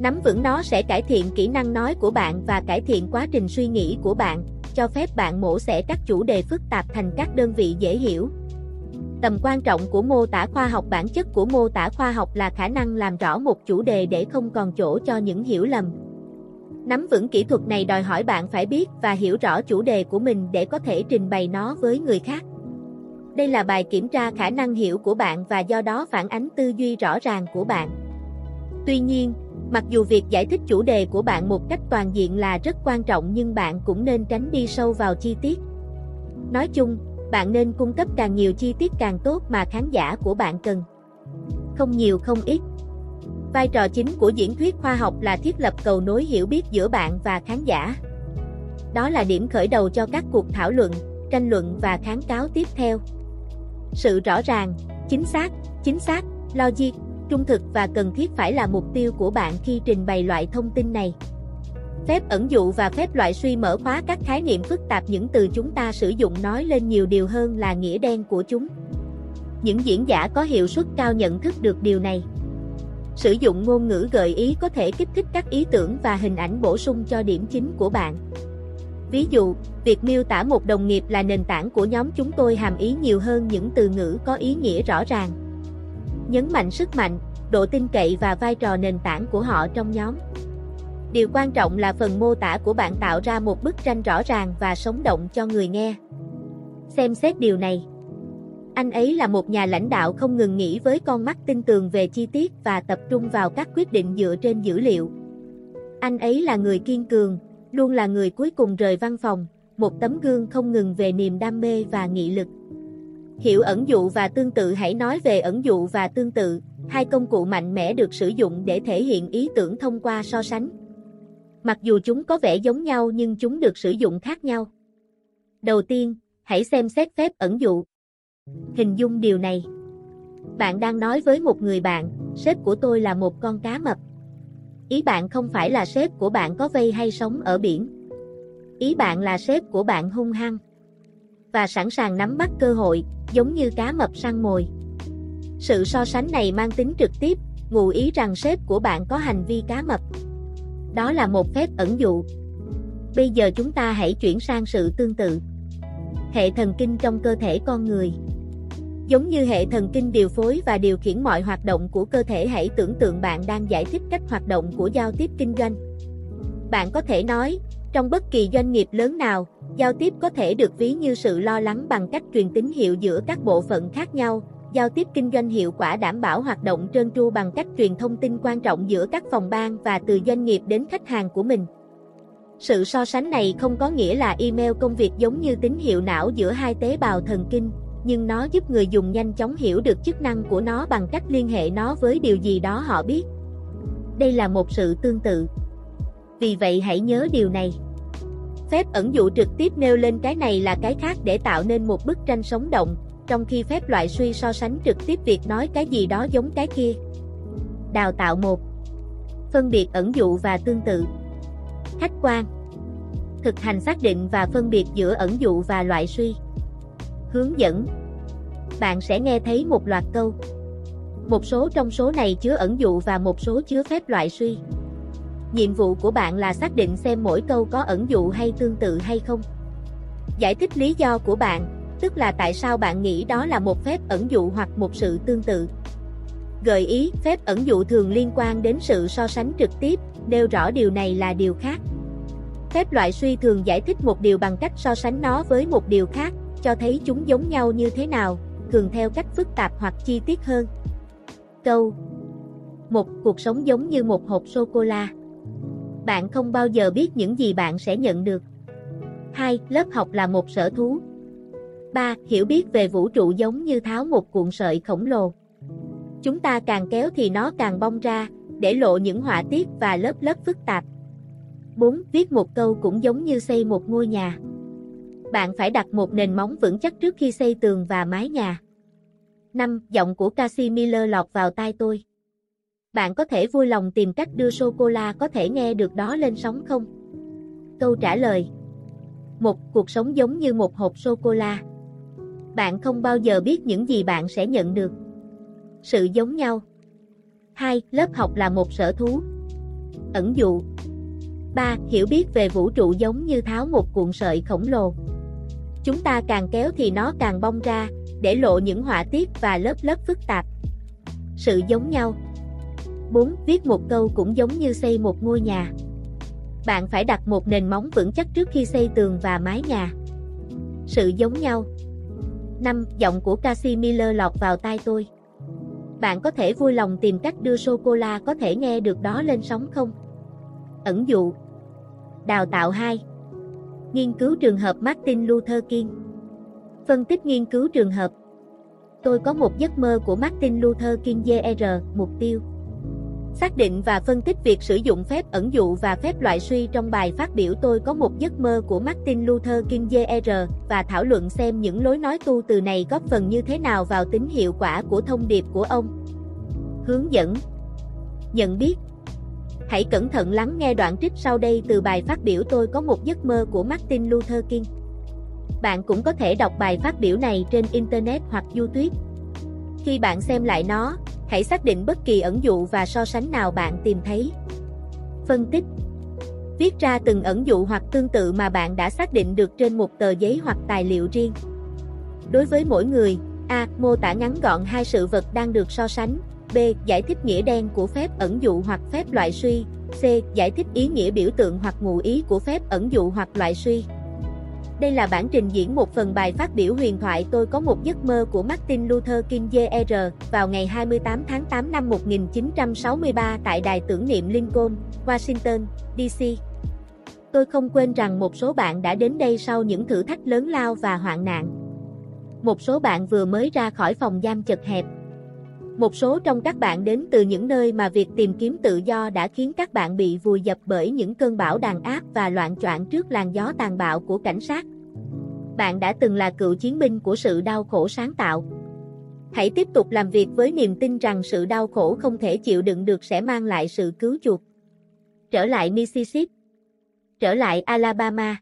Nắm vững nó sẽ cải thiện kỹ năng nói của bạn và cải thiện quá trình suy nghĩ của bạn, cho phép bạn mổ xẻ các chủ đề phức tạp thành các đơn vị dễ hiểu. Tầm quan trọng của mô tả khoa học bản chất của mô tả khoa học là khả năng làm rõ một chủ đề để không còn chỗ cho những hiểu lầm. Nắm vững kỹ thuật này đòi hỏi bạn phải biết và hiểu rõ chủ đề của mình để có thể trình bày nó với người khác. Đây là bài kiểm tra khả năng hiểu của bạn và do đó phản ánh tư duy rõ ràng của bạn. Tuy nhiên, mặc dù việc giải thích chủ đề của bạn một cách toàn diện là rất quan trọng nhưng bạn cũng nên tránh đi sâu vào chi tiết. Nói chung, bạn nên cung cấp càng nhiều chi tiết càng tốt mà khán giả của bạn cần. Không nhiều không ít. Vai trò chính của diễn thuyết khoa học là thiết lập cầu nối hiểu biết giữa bạn và khán giả. Đó là điểm khởi đầu cho các cuộc thảo luận, tranh luận và kháng cáo tiếp theo. Sự rõ ràng, chính xác, chính xác, logic, trung thực và cần thiết phải là mục tiêu của bạn khi trình bày loại thông tin này. Phép ẩn dụ và phép loại suy mở khóa các khái niệm phức tạp những từ chúng ta sử dụng nói lên nhiều điều hơn là nghĩa đen của chúng. Những diễn giả có hiệu suất cao nhận thức được điều này. Sử dụng ngôn ngữ gợi ý có thể kích thích các ý tưởng và hình ảnh bổ sung cho điểm chính của bạn. Ví dụ, việc miêu tả một đồng nghiệp là nền tảng của nhóm chúng tôi hàm ý nhiều hơn những từ ngữ có ý nghĩa rõ ràng. Nhấn mạnh sức mạnh, độ tin cậy và vai trò nền tảng của họ trong nhóm. Điều quan trọng là phần mô tả của bạn tạo ra một bức tranh rõ ràng và sống động cho người nghe. Xem xét điều này. Anh ấy là một nhà lãnh đạo không ngừng nghĩ với con mắt tin tường về chi tiết và tập trung vào các quyết định dựa trên dữ liệu. Anh ấy là người kiên cường, luôn là người cuối cùng rời văn phòng, một tấm gương không ngừng về niềm đam mê và nghị lực. Hiểu ẩn dụ và tương tự hãy nói về ẩn dụ và tương tự, hai công cụ mạnh mẽ được sử dụng để thể hiện ý tưởng thông qua so sánh. Mặc dù chúng có vẻ giống nhau nhưng chúng được sử dụng khác nhau. Đầu tiên, hãy xem xét phép ẩn dụ. Hình dung điều này. Bạn đang nói với một người bạn, sếp của tôi là một con cá mập. Ý bạn không phải là sếp của bạn có vây hay sống ở biển. Ý bạn là sếp của bạn hung hăng và sẵn sàng nắm bắt cơ hội, giống như cá mập săn mồi. Sự so sánh này mang tính trực tiếp, ngụ ý rằng sếp của bạn có hành vi cá mập. Đó là một phép ẩn dụ. Bây giờ chúng ta hãy chuyển sang sự tương tự. Hệ thần kinh trong cơ thể con người Giống như hệ thần kinh điều phối và điều khiển mọi hoạt động của cơ thể hãy tưởng tượng bạn đang giải thích cách hoạt động của giao tiếp kinh doanh. Bạn có thể nói, trong bất kỳ doanh nghiệp lớn nào, giao tiếp có thể được ví như sự lo lắng bằng cách truyền tín hiệu giữa các bộ phận khác nhau. Giao tiếp kinh doanh hiệu quả đảm bảo hoạt động trơn tru bằng cách truyền thông tin quan trọng giữa các phòng ban và từ doanh nghiệp đến khách hàng của mình. Sự so sánh này không có nghĩa là email công việc giống như tín hiệu não giữa hai tế bào thần kinh, nhưng nó giúp người dùng nhanh chóng hiểu được chức năng của nó bằng cách liên hệ nó với điều gì đó họ biết. Đây là một sự tương tự. Vì vậy hãy nhớ điều này. Phép ẩn dụ trực tiếp nêu lên cái này là cái khác để tạo nên một bức tranh sống động, trong khi phép loại suy so sánh trực tiếp việc nói cái gì đó giống cái kia. Đào tạo 1 Phân biệt ẩn dụ và tương tự. Khách quan Thực hành xác định và phân biệt giữa ẩn dụ và loại suy. Hướng dẫn Bạn sẽ nghe thấy một loạt câu. Một số trong số này chứa ẩn dụ và một số chứa phép loại suy. Nhiệm vụ của bạn là xác định xem mỗi câu có ẩn dụ hay tương tự hay không. Giải thích lý do của bạn, tức là tại sao bạn nghĩ đó là một phép ẩn dụ hoặc một sự tương tự. Gợi ý, phép ẩn dụ thường liên quan đến sự so sánh trực tiếp, nêu rõ điều này là điều khác. Phép loại suy thường giải thích một điều bằng cách so sánh nó với một điều khác, cho thấy chúng giống nhau như thế nào, thường theo cách phức tạp hoặc chi tiết hơn. Câu một cuộc sống giống như một hộp sô-cô-la bạn không bao giờ biết những gì bạn sẽ nhận được. 2. Lớp học là một sở thú. 3. Hiểu biết về vũ trụ giống như tháo một cuộn sợi khổng lồ. Chúng ta càng kéo thì nó càng bong ra, để lộ những họa tiết và lớp lớp phức tạp. 4. Viết một câu cũng giống như xây một ngôi nhà. Bạn phải đặt một nền móng vững chắc trước khi xây tường và mái nhà. 5. Giọng của Cassie Miller lọt vào tai tôi. Bạn có thể vui lòng tìm cách đưa sô-cô-la có thể nghe được đó lên sóng không? Câu trả lời Một cuộc sống giống như một hộp sô-cô-la. Bạn không bao giờ biết những gì bạn sẽ nhận được. Sự giống nhau 2. Lớp học là một sở thú. Ẩn dụ 3. Hiểu biết về vũ trụ giống như tháo một cuộn sợi khổng lồ. Chúng ta càng kéo thì nó càng bong ra, để lộ những họa tiết và lớp lớp phức tạp. Sự giống nhau 4. Viết một câu cũng giống như xây một ngôi nhà. Bạn phải đặt một nền móng vững chắc trước khi xây tường và mái nhà. Sự giống nhau 5. Giọng của Cassie Miller lọt vào tai tôi. Bạn có thể vui lòng tìm cách đưa sô-cô-la có thể nghe được đó lên sóng không? Ẩn dụ Đào tạo 2 Nghiên cứu trường hợp Martin Luther King Phân tích nghiên cứu trường hợp Tôi có một giấc mơ của Martin Luther King Jr. Mục tiêu Xác định và phân tích việc sử dụng phép ẩn dụ và phép loại suy trong bài phát biểu tôi có một giấc mơ của Martin Luther King Jr. và thảo luận xem những lối nói tu từ này góp phần như thế nào vào tính hiệu quả của thông điệp của ông. Hướng dẫn Nhận biết Hãy cẩn thận lắng nghe đoạn trích sau đây từ bài phát biểu tôi có một giấc mơ của Martin Luther King. Bạn cũng có thể đọc bài phát biểu này trên Internet hoặc YouTube. Khi bạn xem lại nó, hãy xác định bất kỳ ẩn dụ và so sánh nào bạn tìm thấy. Phân tích Viết ra từng ẩn dụ hoặc tương tự mà bạn đã xác định được trên một tờ giấy hoặc tài liệu riêng. Đối với mỗi người, A. Mô tả ngắn gọn hai sự vật đang được so sánh. B. Giải thích nghĩa đen của phép ẩn dụ hoặc phép loại suy. C. Giải thích ý nghĩa biểu tượng hoặc ngụ ý của phép ẩn dụ hoặc loại suy. Đây là bản trình diễn một phần bài phát biểu huyền thoại Tôi có một giấc mơ của Martin Luther King Jr. vào ngày 28 tháng 8 năm 1963 tại đài tưởng niệm Lincoln, Washington, D.C. Tôi không quên rằng một số bạn đã đến đây sau những thử thách lớn lao và hoạn nạn. Một số bạn vừa mới ra khỏi phòng giam chật hẹp. Một số trong các bạn đến từ những nơi mà việc tìm kiếm tự do đã khiến các bạn bị vùi dập bởi những cơn bão đàn áp và loạn choạng trước làn gió tàn bạo của cảnh sát bạn đã từng là cựu chiến binh của sự đau khổ sáng tạo. Hãy tiếp tục làm việc với niềm tin rằng sự đau khổ không thể chịu đựng được sẽ mang lại sự cứu chuộc. Trở lại Mississippi. Trở lại Alabama.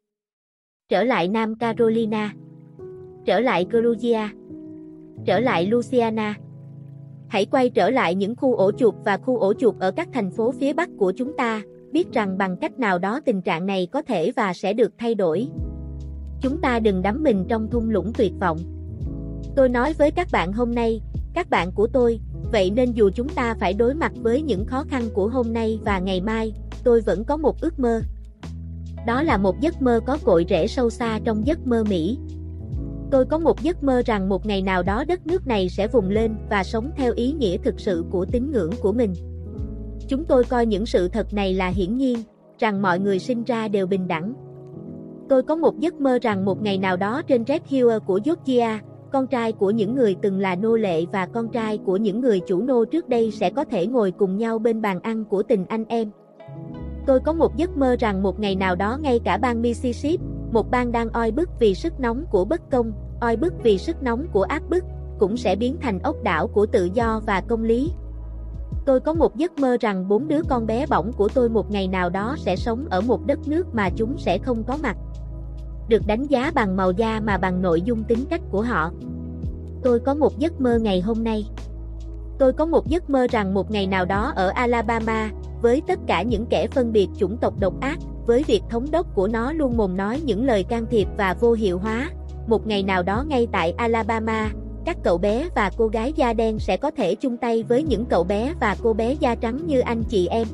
Trở lại Nam Carolina. Trở lại Georgia. Trở lại Louisiana. Hãy quay trở lại những khu ổ chuột và khu ổ chuột ở các thành phố phía Bắc của chúng ta, biết rằng bằng cách nào đó tình trạng này có thể và sẽ được thay đổi. Chúng ta đừng đắm mình trong thung lũng tuyệt vọng. Tôi nói với các bạn hôm nay, các bạn của tôi, vậy nên dù chúng ta phải đối mặt với những khó khăn của hôm nay và ngày mai, tôi vẫn có một ước mơ. Đó là một giấc mơ có cội rễ sâu xa trong giấc mơ Mỹ. Tôi có một giấc mơ rằng một ngày nào đó đất nước này sẽ vùng lên và sống theo ý nghĩa thực sự của tín ngưỡng của mình. Chúng tôi coi những sự thật này là hiển nhiên, rằng mọi người sinh ra đều bình đẳng, Tôi có một giấc mơ rằng một ngày nào đó trên Red Hill của Georgia, con trai của những người từng là nô lệ và con trai của những người chủ nô trước đây sẽ có thể ngồi cùng nhau bên bàn ăn của tình anh em. Tôi có một giấc mơ rằng một ngày nào đó ngay cả bang Mississippi, một bang đang oi bức vì sức nóng của bất công, oi bức vì sức nóng của áp bức, cũng sẽ biến thành ốc đảo của tự do và công lý. Tôi có một giấc mơ rằng bốn đứa con bé bỏng của tôi một ngày nào đó sẽ sống ở một đất nước mà chúng sẽ không có mặt được đánh giá bằng màu da mà bằng nội dung tính cách của họ. Tôi có một giấc mơ ngày hôm nay. Tôi có một giấc mơ rằng một ngày nào đó ở Alabama, với tất cả những kẻ phân biệt chủng tộc độc ác, với việc thống đốc của nó luôn mồm nói những lời can thiệp và vô hiệu hóa, một ngày nào đó ngay tại Alabama, các cậu bé và cô gái da đen sẽ có thể chung tay với những cậu bé và cô bé da trắng như anh chị em.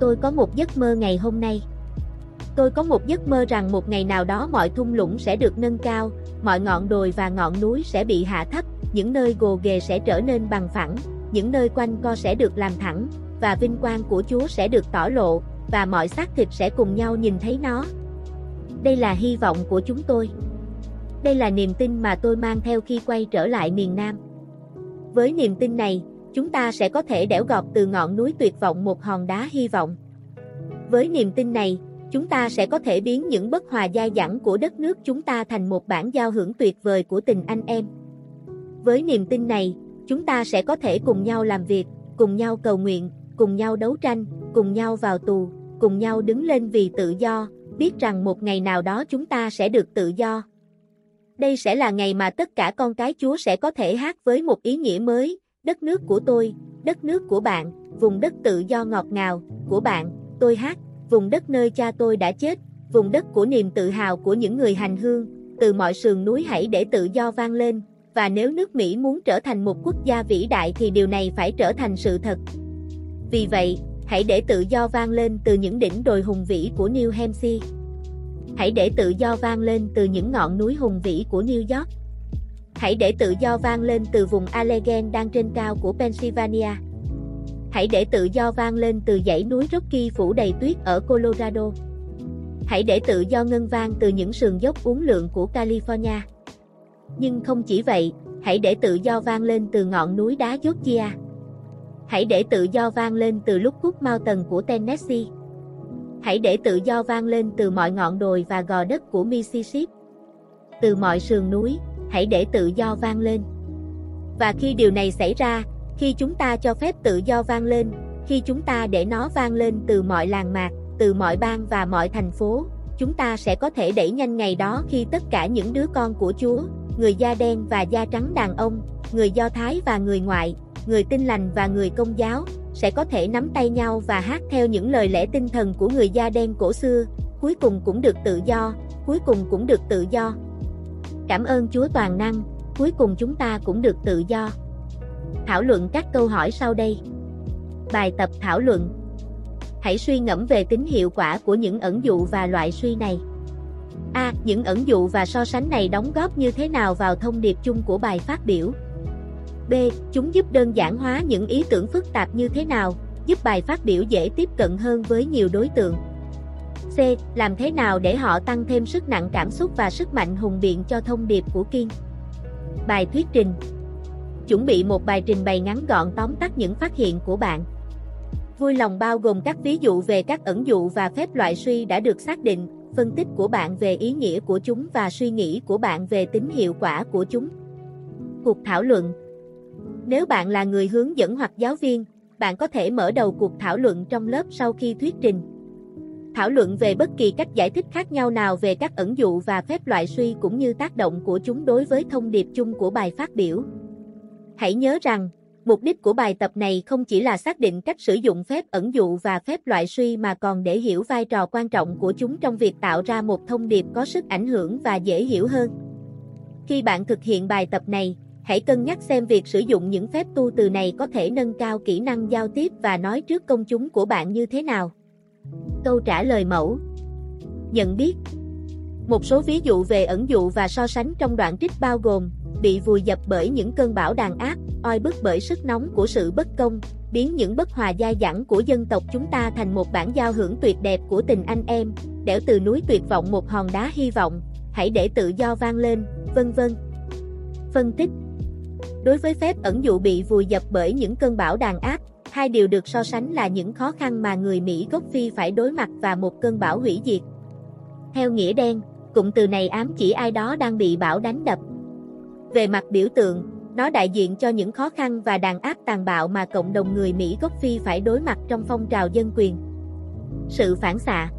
Tôi có một giấc mơ ngày hôm nay. Tôi có một giấc mơ rằng một ngày nào đó mọi thung lũng sẽ được nâng cao, mọi ngọn đồi và ngọn núi sẽ bị hạ thấp, những nơi gồ ghề sẽ trở nên bằng phẳng, những nơi quanh co sẽ được làm thẳng, và vinh quang của Chúa sẽ được tỏ lộ, và mọi xác thịt sẽ cùng nhau nhìn thấy nó. Đây là hy vọng của chúng tôi. Đây là niềm tin mà tôi mang theo khi quay trở lại miền Nam. Với niềm tin này, chúng ta sẽ có thể đẽo gọt từ ngọn núi tuyệt vọng một hòn đá hy vọng. Với niềm tin này, chúng ta sẽ có thể biến những bất hòa dai dẳng của đất nước chúng ta thành một bản giao hưởng tuyệt vời của tình anh em. Với niềm tin này, chúng ta sẽ có thể cùng nhau làm việc, cùng nhau cầu nguyện, cùng nhau đấu tranh, cùng nhau vào tù, cùng nhau đứng lên vì tự do, biết rằng một ngày nào đó chúng ta sẽ được tự do. Đây sẽ là ngày mà tất cả con cái Chúa sẽ có thể hát với một ý nghĩa mới, đất nước của tôi, đất nước của bạn, vùng đất tự do ngọt ngào, của bạn, tôi hát, vùng đất nơi cha tôi đã chết, vùng đất của niềm tự hào của những người hành hương, từ mọi sườn núi hãy để tự do vang lên, và nếu nước Mỹ muốn trở thành một quốc gia vĩ đại thì điều này phải trở thành sự thật. Vì vậy, hãy để tự do vang lên từ những đỉnh đồi hùng vĩ của New Hampshire. Hãy để tự do vang lên từ những ngọn núi hùng vĩ của New York. Hãy để tự do vang lên từ vùng Allegheny đang trên cao của Pennsylvania. Hãy để tự do vang lên từ dãy núi Rocky phủ đầy tuyết ở Colorado. Hãy để tự do ngân vang từ những sườn dốc uốn lượn của California. Nhưng không chỉ vậy, hãy để tự do vang lên từ ngọn núi đá Georgia. Hãy để tự do vang lên từ lúc cút mau tầng của Tennessee. Hãy để tự do vang lên từ mọi ngọn đồi và gò đất của Mississippi. Từ mọi sườn núi, hãy để tự do vang lên. Và khi điều này xảy ra, khi chúng ta cho phép tự do vang lên, khi chúng ta để nó vang lên từ mọi làng mạc, từ mọi bang và mọi thành phố, chúng ta sẽ có thể đẩy nhanh ngày đó khi tất cả những đứa con của Chúa, người da đen và da trắng đàn ông, người Do Thái và người ngoại, người tin lành và người công giáo, sẽ có thể nắm tay nhau và hát theo những lời lẽ tinh thần của người da đen cổ xưa, cuối cùng cũng được tự do, cuối cùng cũng được tự do. Cảm ơn Chúa toàn năng, cuối cùng chúng ta cũng được tự do. Thảo luận các câu hỏi sau đây. Bài tập thảo luận Hãy suy ngẫm về tính hiệu quả của những ẩn dụ và loại suy này. A. Những ẩn dụ và so sánh này đóng góp như thế nào vào thông điệp chung của bài phát biểu? B. Chúng giúp đơn giản hóa những ý tưởng phức tạp như thế nào, giúp bài phát biểu dễ tiếp cận hơn với nhiều đối tượng. C. Làm thế nào để họ tăng thêm sức nặng cảm xúc và sức mạnh hùng biện cho thông điệp của Kiên? Bài thuyết trình Chuẩn bị một bài trình bày ngắn gọn tóm tắt những phát hiện của bạn. Vui lòng bao gồm các ví dụ về các ẩn dụ và phép loại suy đã được xác định, phân tích của bạn về ý nghĩa của chúng và suy nghĩ của bạn về tính hiệu quả của chúng. Cuộc thảo luận nếu bạn là người hướng dẫn hoặc giáo viên, bạn có thể mở đầu cuộc thảo luận trong lớp sau khi thuyết trình. Thảo luận về bất kỳ cách giải thích khác nhau nào về các ẩn dụ và phép loại suy cũng như tác động của chúng đối với thông điệp chung của bài phát biểu. Hãy nhớ rằng, Mục đích của bài tập này không chỉ là xác định cách sử dụng phép ẩn dụ và phép loại suy mà còn để hiểu vai trò quan trọng của chúng trong việc tạo ra một thông điệp có sức ảnh hưởng và dễ hiểu hơn. Khi bạn thực hiện bài tập này, hãy cân nhắc xem việc sử dụng những phép tu từ này có thể nâng cao kỹ năng giao tiếp và nói trước công chúng của bạn như thế nào. Câu trả lời mẫu Nhận biết Một số ví dụ về ẩn dụ và so sánh trong đoạn trích bao gồm bị vùi dập bởi những cơn bão đàn áp, oi bức bởi sức nóng của sự bất công, biến những bất hòa dai dẳng của dân tộc chúng ta thành một bản giao hưởng tuyệt đẹp của tình anh em, đẽo từ núi tuyệt vọng một hòn đá hy vọng, hãy để tự do vang lên, vân vân. Phân tích Đối với phép ẩn dụ bị vùi dập bởi những cơn bão đàn áp, hai điều được so sánh là những khó khăn mà người Mỹ gốc Phi phải đối mặt và một cơn bão hủy diệt. Theo nghĩa đen, cụm từ này ám chỉ ai đó đang bị bão đánh đập, về mặt biểu tượng, nó đại diện cho những khó khăn và đàn áp tàn bạo mà cộng đồng người Mỹ gốc Phi phải đối mặt trong phong trào dân quyền. Sự phản xạ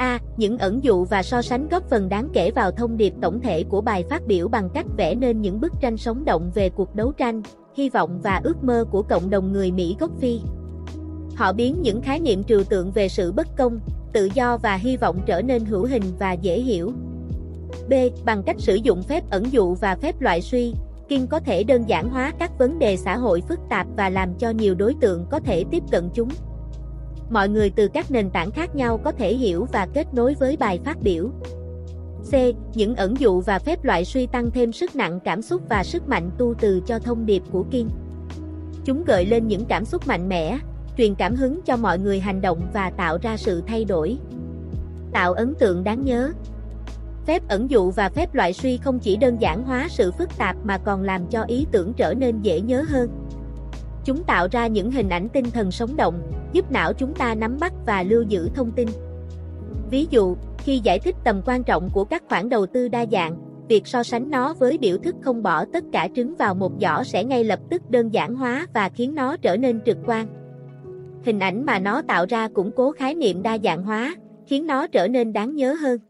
A. những ẩn dụ và so sánh góp phần đáng kể vào thông điệp tổng thể của bài phát biểu bằng cách vẽ nên những bức tranh sống động về cuộc đấu tranh, hy vọng và ước mơ của cộng đồng người Mỹ gốc Phi. Họ biến những khái niệm trừu tượng về sự bất công, tự do và hy vọng trở nên hữu hình và dễ hiểu. B. Bằng cách sử dụng phép ẩn dụ và phép loại suy, Kim có thể đơn giản hóa các vấn đề xã hội phức tạp và làm cho nhiều đối tượng có thể tiếp cận chúng. Mọi người từ các nền tảng khác nhau có thể hiểu và kết nối với bài phát biểu. C. Những ẩn dụ và phép loại suy tăng thêm sức nặng cảm xúc và sức mạnh tu từ cho thông điệp của Kim. Chúng gợi lên những cảm xúc mạnh mẽ, truyền cảm hứng cho mọi người hành động và tạo ra sự thay đổi. Tạo ấn tượng đáng nhớ, Phép ẩn dụ và phép loại suy không chỉ đơn giản hóa sự phức tạp mà còn làm cho ý tưởng trở nên dễ nhớ hơn. Chúng tạo ra những hình ảnh tinh thần sống động, giúp não chúng ta nắm bắt và lưu giữ thông tin. Ví dụ, khi giải thích tầm quan trọng của các khoản đầu tư đa dạng, việc so sánh nó với biểu thức không bỏ tất cả trứng vào một giỏ sẽ ngay lập tức đơn giản hóa và khiến nó trở nên trực quan. Hình ảnh mà nó tạo ra củng cố khái niệm đa dạng hóa, khiến nó trở nên đáng nhớ hơn.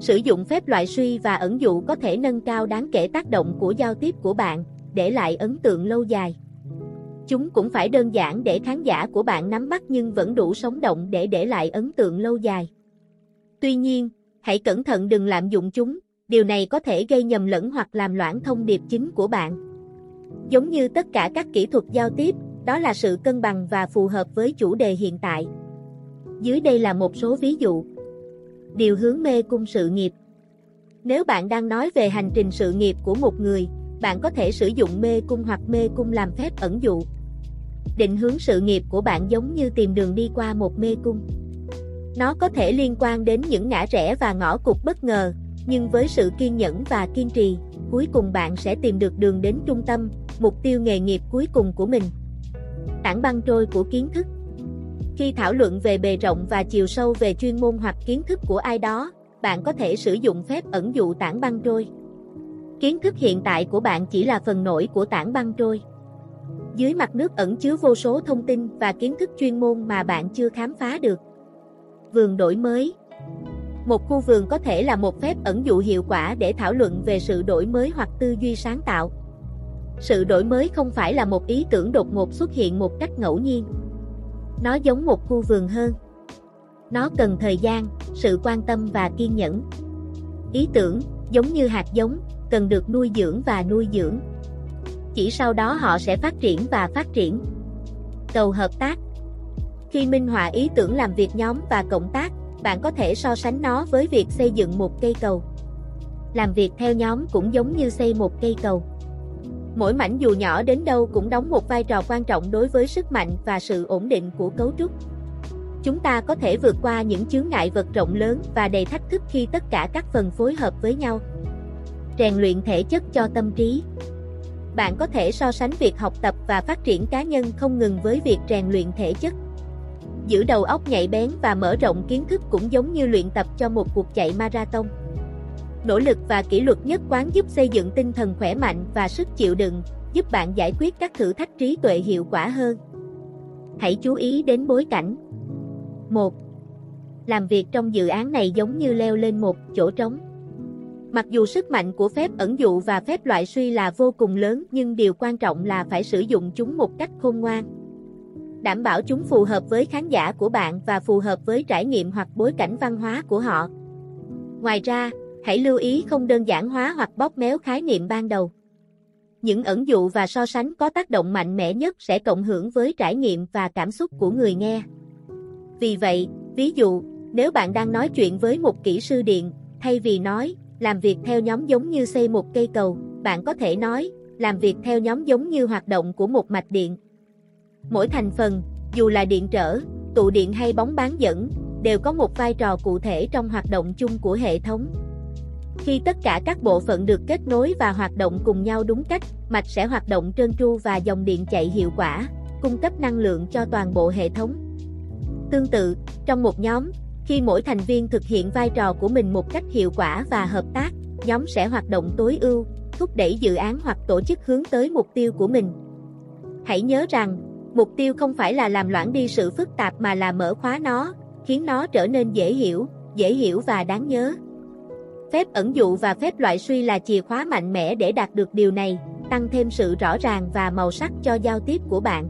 Sử dụng phép loại suy và ẩn dụ có thể nâng cao đáng kể tác động của giao tiếp của bạn, để lại ấn tượng lâu dài. Chúng cũng phải đơn giản để khán giả của bạn nắm bắt nhưng vẫn đủ sống động để để lại ấn tượng lâu dài. Tuy nhiên, hãy cẩn thận đừng lạm dụng chúng, điều này có thể gây nhầm lẫn hoặc làm loãng thông điệp chính của bạn. Giống như tất cả các kỹ thuật giao tiếp, đó là sự cân bằng và phù hợp với chủ đề hiện tại. Dưới đây là một số ví dụ điều hướng mê cung sự nghiệp. Nếu bạn đang nói về hành trình sự nghiệp của một người, bạn có thể sử dụng mê cung hoặc mê cung làm phép ẩn dụ. Định hướng sự nghiệp của bạn giống như tìm đường đi qua một mê cung. Nó có thể liên quan đến những ngã rẽ và ngõ cụt bất ngờ, nhưng với sự kiên nhẫn và kiên trì, cuối cùng bạn sẽ tìm được đường đến trung tâm, mục tiêu nghề nghiệp cuối cùng của mình. Tảng băng trôi của kiến thức Khi thảo luận về bề rộng và chiều sâu về chuyên môn hoặc kiến thức của ai đó, bạn có thể sử dụng phép ẩn dụ tảng băng trôi. Kiến thức hiện tại của bạn chỉ là phần nổi của tảng băng trôi. Dưới mặt nước ẩn chứa vô số thông tin và kiến thức chuyên môn mà bạn chưa khám phá được. Vườn đổi mới Một khu vườn có thể là một phép ẩn dụ hiệu quả để thảo luận về sự đổi mới hoặc tư duy sáng tạo. Sự đổi mới không phải là một ý tưởng đột ngột xuất hiện một cách ngẫu nhiên. Nó giống một khu vườn hơn. Nó cần thời gian, sự quan tâm và kiên nhẫn. Ý tưởng, giống như hạt giống, cần được nuôi dưỡng và nuôi dưỡng. Chỉ sau đó họ sẽ phát triển và phát triển. Cầu hợp tác Khi minh họa ý tưởng làm việc nhóm và cộng tác, bạn có thể so sánh nó với việc xây dựng một cây cầu. Làm việc theo nhóm cũng giống như xây một cây cầu. Mỗi mảnh dù nhỏ đến đâu cũng đóng một vai trò quan trọng đối với sức mạnh và sự ổn định của cấu trúc. Chúng ta có thể vượt qua những chướng ngại vật rộng lớn và đầy thách thức khi tất cả các phần phối hợp với nhau. Rèn luyện thể chất cho tâm trí bạn có thể so sánh việc học tập và phát triển cá nhân không ngừng với việc rèn luyện thể chất. Giữ đầu óc nhạy bén và mở rộng kiến thức cũng giống như luyện tập cho một cuộc chạy marathon. Nỗ lực và kỷ luật nhất quán giúp xây dựng tinh thần khỏe mạnh và sức chịu đựng, giúp bạn giải quyết các thử thách trí tuệ hiệu quả hơn. Hãy chú ý đến bối cảnh. 1. Làm việc trong dự án này giống như leo lên một chỗ trống. Mặc dù sức mạnh của phép ẩn dụ và phép loại suy là vô cùng lớn nhưng điều quan trọng là phải sử dụng chúng một cách khôn ngoan. Đảm bảo chúng phù hợp với khán giả của bạn và phù hợp với trải nghiệm hoặc bối cảnh văn hóa của họ. Ngoài ra, hãy lưu ý không đơn giản hóa hoặc bóp méo khái niệm ban đầu. Những ẩn dụ và so sánh có tác động mạnh mẽ nhất sẽ cộng hưởng với trải nghiệm và cảm xúc của người nghe. Vì vậy, ví dụ, nếu bạn đang nói chuyện với một kỹ sư điện, thay vì nói, làm việc theo nhóm giống như xây một cây cầu, bạn có thể nói, làm việc theo nhóm giống như hoạt động của một mạch điện. Mỗi thành phần, dù là điện trở, tụ điện hay bóng bán dẫn, đều có một vai trò cụ thể trong hoạt động chung của hệ thống. Khi tất cả các bộ phận được kết nối và hoạt động cùng nhau đúng cách, mạch sẽ hoạt động trơn tru và dòng điện chạy hiệu quả, cung cấp năng lượng cho toàn bộ hệ thống. Tương tự, trong một nhóm, khi mỗi thành viên thực hiện vai trò của mình một cách hiệu quả và hợp tác, nhóm sẽ hoạt động tối ưu, thúc đẩy dự án hoặc tổ chức hướng tới mục tiêu của mình. Hãy nhớ rằng, mục tiêu không phải là làm loãng đi sự phức tạp mà là mở khóa nó, khiến nó trở nên dễ hiểu, dễ hiểu và đáng nhớ. Phép ẩn dụ và phép loại suy là chìa khóa mạnh mẽ để đạt được điều này, tăng thêm sự rõ ràng và màu sắc cho giao tiếp của bạn.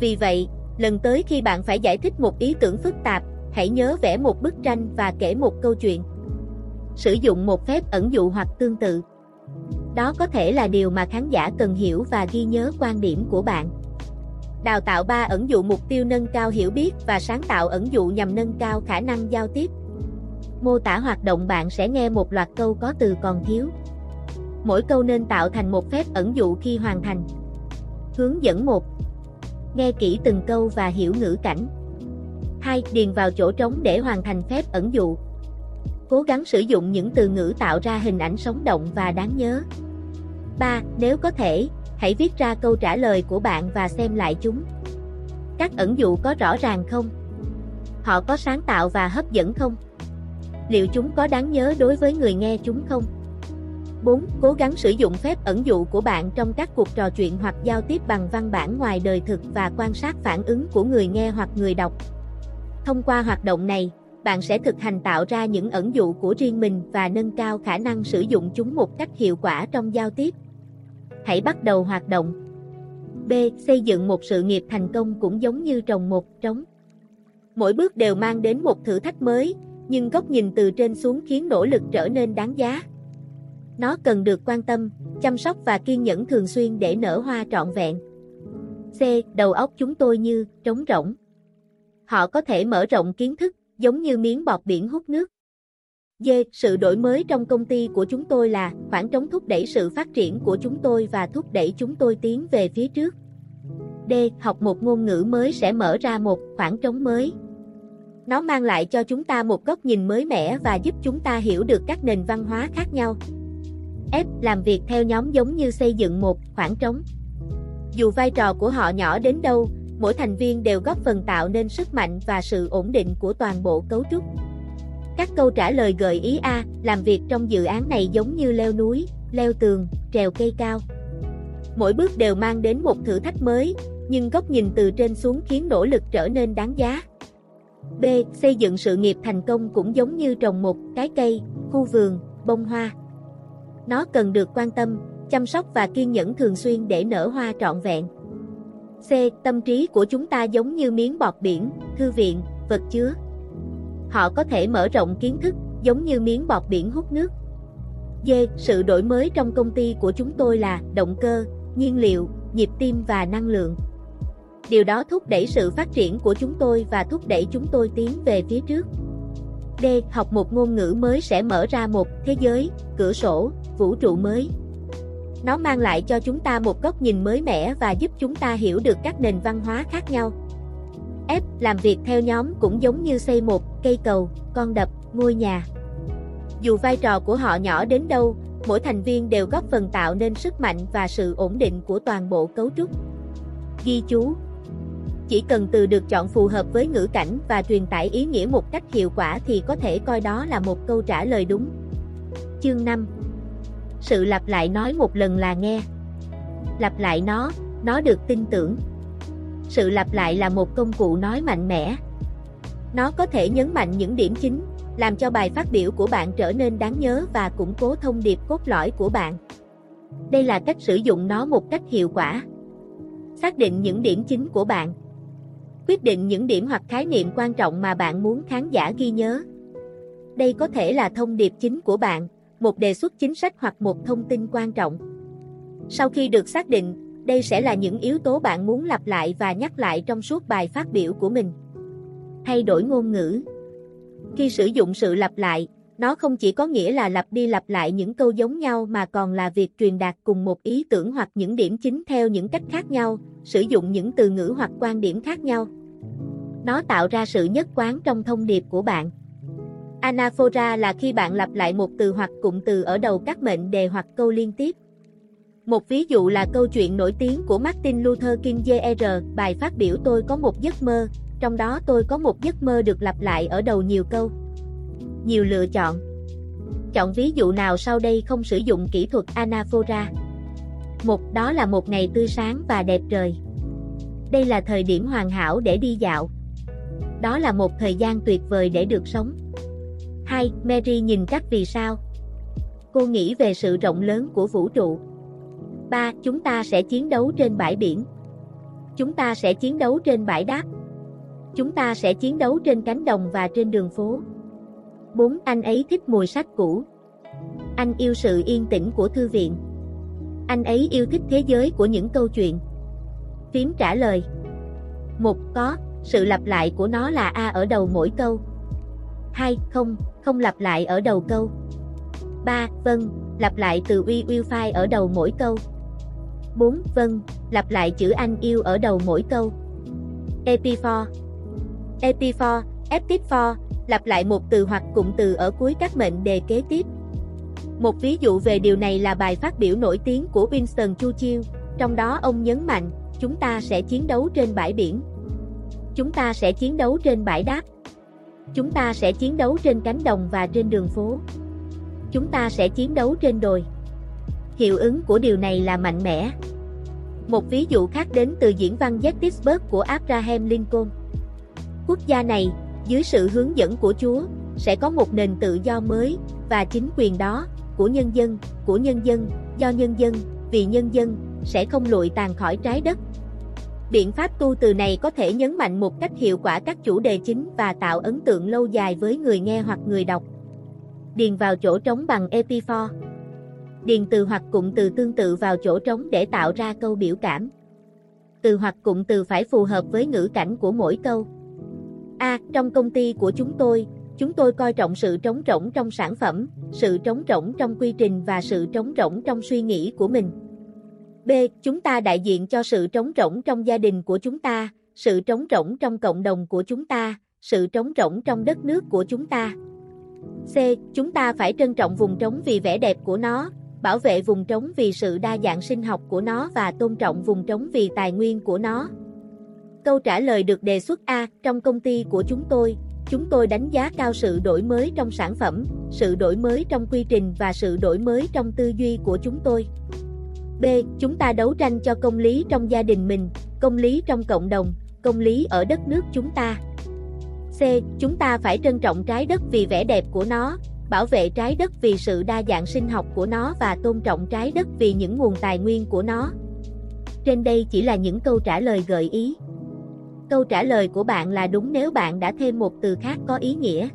Vì vậy, lần tới khi bạn phải giải thích một ý tưởng phức tạp, hãy nhớ vẽ một bức tranh và kể một câu chuyện. Sử dụng một phép ẩn dụ hoặc tương tự. Đó có thể là điều mà khán giả cần hiểu và ghi nhớ quan điểm của bạn. Đào tạo 3 ẩn dụ mục tiêu nâng cao hiểu biết và sáng tạo ẩn dụ nhằm nâng cao khả năng giao tiếp. Mô tả hoạt động bạn sẽ nghe một loạt câu có từ còn thiếu. Mỗi câu nên tạo thành một phép ẩn dụ khi hoàn thành. Hướng dẫn 1. Nghe kỹ từng câu và hiểu ngữ cảnh. 2. Điền vào chỗ trống để hoàn thành phép ẩn dụ. Cố gắng sử dụng những từ ngữ tạo ra hình ảnh sống động và đáng nhớ. 3. Nếu có thể, hãy viết ra câu trả lời của bạn và xem lại chúng. Các ẩn dụ có rõ ràng không? Họ có sáng tạo và hấp dẫn không? Liệu chúng có đáng nhớ đối với người nghe chúng không? 4. Cố gắng sử dụng phép ẩn dụ của bạn trong các cuộc trò chuyện hoặc giao tiếp bằng văn bản ngoài đời thực và quan sát phản ứng của người nghe hoặc người đọc. Thông qua hoạt động này, bạn sẽ thực hành tạo ra những ẩn dụ của riêng mình và nâng cao khả năng sử dụng chúng một cách hiệu quả trong giao tiếp. Hãy bắt đầu hoạt động. B. Xây dựng một sự nghiệp thành công cũng giống như trồng một trống. Mỗi bước đều mang đến một thử thách mới, nhưng góc nhìn từ trên xuống khiến nỗ lực trở nên đáng giá. Nó cần được quan tâm, chăm sóc và kiên nhẫn thường xuyên để nở hoa trọn vẹn. C. Đầu óc chúng tôi như trống rỗng. Họ có thể mở rộng kiến thức, giống như miếng bọt biển hút nước. D. Sự đổi mới trong công ty của chúng tôi là khoảng trống thúc đẩy sự phát triển của chúng tôi và thúc đẩy chúng tôi tiến về phía trước. D. Học một ngôn ngữ mới sẽ mở ra một khoảng trống mới. Nó mang lại cho chúng ta một góc nhìn mới mẻ và giúp chúng ta hiểu được các nền văn hóa khác nhau. F. Làm việc theo nhóm giống như xây dựng một khoảng trống. Dù vai trò của họ nhỏ đến đâu, mỗi thành viên đều góp phần tạo nên sức mạnh và sự ổn định của toàn bộ cấu trúc. Các câu trả lời gợi ý A, làm việc trong dự án này giống như leo núi, leo tường, trèo cây cao. Mỗi bước đều mang đến một thử thách mới, nhưng góc nhìn từ trên xuống khiến nỗ lực trở nên đáng giá. B. Xây dựng sự nghiệp thành công cũng giống như trồng một cái cây, khu vườn, bông hoa. Nó cần được quan tâm, chăm sóc và kiên nhẫn thường xuyên để nở hoa trọn vẹn. C. Tâm trí của chúng ta giống như miếng bọt biển, thư viện, vật chứa. Họ có thể mở rộng kiến thức, giống như miếng bọt biển hút nước. D. Sự đổi mới trong công ty của chúng tôi là động cơ, nhiên liệu, nhịp tim và năng lượng. Điều đó thúc đẩy sự phát triển của chúng tôi và thúc đẩy chúng tôi tiến về phía trước. D. Học một ngôn ngữ mới sẽ mở ra một thế giới, cửa sổ, vũ trụ mới. Nó mang lại cho chúng ta một góc nhìn mới mẻ và giúp chúng ta hiểu được các nền văn hóa khác nhau. F. Làm việc theo nhóm cũng giống như xây một cây cầu, con đập, ngôi nhà. Dù vai trò của họ nhỏ đến đâu, mỗi thành viên đều góp phần tạo nên sức mạnh và sự ổn định của toàn bộ cấu trúc. Ghi chú Chỉ cần từ được chọn phù hợp với ngữ cảnh và truyền tải ý nghĩa một cách hiệu quả thì có thể coi đó là một câu trả lời đúng. Chương 5 sự lặp lại nói một lần là nghe. Lặp lại nó, nó được tin tưởng. Sự lặp lại là một công cụ nói mạnh mẽ. Nó có thể nhấn mạnh những điểm chính, làm cho bài phát biểu của bạn trở nên đáng nhớ và củng cố thông điệp cốt lõi của bạn. Đây là cách sử dụng nó một cách hiệu quả. Xác định những điểm chính của bạn. Quyết định những điểm hoặc khái niệm quan trọng mà bạn muốn khán giả ghi nhớ. Đây có thể là thông điệp chính của bạn, một đề xuất chính sách hoặc một thông tin quan trọng. Sau khi được xác định, đây sẽ là những yếu tố bạn muốn lặp lại và nhắc lại trong suốt bài phát biểu của mình. Thay đổi ngôn ngữ khi sử dụng sự lặp lại, nó không chỉ có nghĩa là lặp đi lặp lại những câu giống nhau mà còn là việc truyền đạt cùng một ý tưởng hoặc những điểm chính theo những cách khác nhau, sử dụng những từ ngữ hoặc quan điểm khác nhau. Nó tạo ra sự nhất quán trong thông điệp của bạn. Anaphora là khi bạn lặp lại một từ hoặc cụm từ ở đầu các mệnh đề hoặc câu liên tiếp. Một ví dụ là câu chuyện nổi tiếng của Martin Luther King Jr. Bài phát biểu tôi có một giấc mơ, trong đó tôi có một giấc mơ được lặp lại ở đầu nhiều câu. Nhiều lựa chọn. Chọn ví dụ nào sau đây không sử dụng kỹ thuật anaphora. Một đó là một ngày tươi sáng và đẹp trời. Đây là thời điểm hoàn hảo để đi dạo. Đó là một thời gian tuyệt vời để được sống. 2. Mary nhìn các vì sao. Cô nghĩ về sự rộng lớn của vũ trụ. 3. Chúng ta sẽ chiến đấu trên bãi biển. Chúng ta sẽ chiến đấu trên bãi đáp. Chúng ta sẽ chiến đấu trên cánh đồng và trên đường phố. 4. Anh ấy thích mùi sách cũ. Anh yêu sự yên tĩnh của thư viện. Anh ấy yêu thích thế giới của những câu chuyện. Phím trả lời. một Có, sự lặp lại của nó là A ở đầu mỗi câu. 2. Không, không lặp lại ở đầu câu. 3. Vâng, lặp lại từ we will phai ở đầu mỗi câu. 4. Vâng, lặp lại chữ anh yêu ở đầu mỗi câu. epifor epifor epifor lặp lại một từ hoặc cụm từ ở cuối các mệnh đề kế tiếp. Một ví dụ về điều này là bài phát biểu nổi tiếng của Winston Churchill, trong đó ông nhấn mạnh, chúng ta sẽ chiến đấu trên bãi biển. Chúng ta sẽ chiến đấu trên bãi đáp. Chúng ta sẽ chiến đấu trên cánh đồng và trên đường phố. Chúng ta sẽ chiến đấu trên đồi. Hiệu ứng của điều này là mạnh mẽ. Một ví dụ khác đến từ diễn văn Gettysburg của Abraham Lincoln. Quốc gia này, dưới sự hướng dẫn của Chúa, sẽ có một nền tự do mới, và chính quyền đó, của nhân dân, của nhân dân, do nhân dân, vì nhân dân, sẽ không lụi tàn khỏi trái đất. Biện pháp tu từ này có thể nhấn mạnh một cách hiệu quả các chủ đề chính và tạo ấn tượng lâu dài với người nghe hoặc người đọc. Điền vào chỗ trống bằng Epiphor. Điền từ hoặc cụm từ tương tự vào chỗ trống để tạo ra câu biểu cảm. Từ hoặc cụm từ phải phù hợp với ngữ cảnh của mỗi câu. A. trong công ty của chúng tôi, chúng tôi coi trọng sự trống rỗng trong sản phẩm, sự trống rỗng trong quy trình và sự trống rỗng trong suy nghĩ của mình. B. Chúng ta đại diện cho sự trống rỗng trong gia đình của chúng ta, sự trống rỗng trong cộng đồng của chúng ta, sự trống rỗng trong đất nước của chúng ta. C. Chúng ta phải trân trọng vùng trống vì vẻ đẹp của nó, bảo vệ vùng trống vì sự đa dạng sinh học của nó và tôn trọng vùng trống vì tài nguyên của nó. Câu trả lời được đề xuất A. Trong công ty của chúng tôi, chúng tôi đánh giá cao sự đổi mới trong sản phẩm, sự đổi mới trong quy trình và sự đổi mới trong tư duy của chúng tôi. B. Chúng ta đấu tranh cho công lý trong gia đình mình, công lý trong cộng đồng, công lý ở đất nước chúng ta. C. Chúng ta phải trân trọng trái đất vì vẻ đẹp của nó, bảo vệ trái đất vì sự đa dạng sinh học của nó và tôn trọng trái đất vì những nguồn tài nguyên của nó. Trên đây chỉ là những câu trả lời gợi ý. Câu trả lời của bạn là đúng nếu bạn đã thêm một từ khác có ý nghĩa.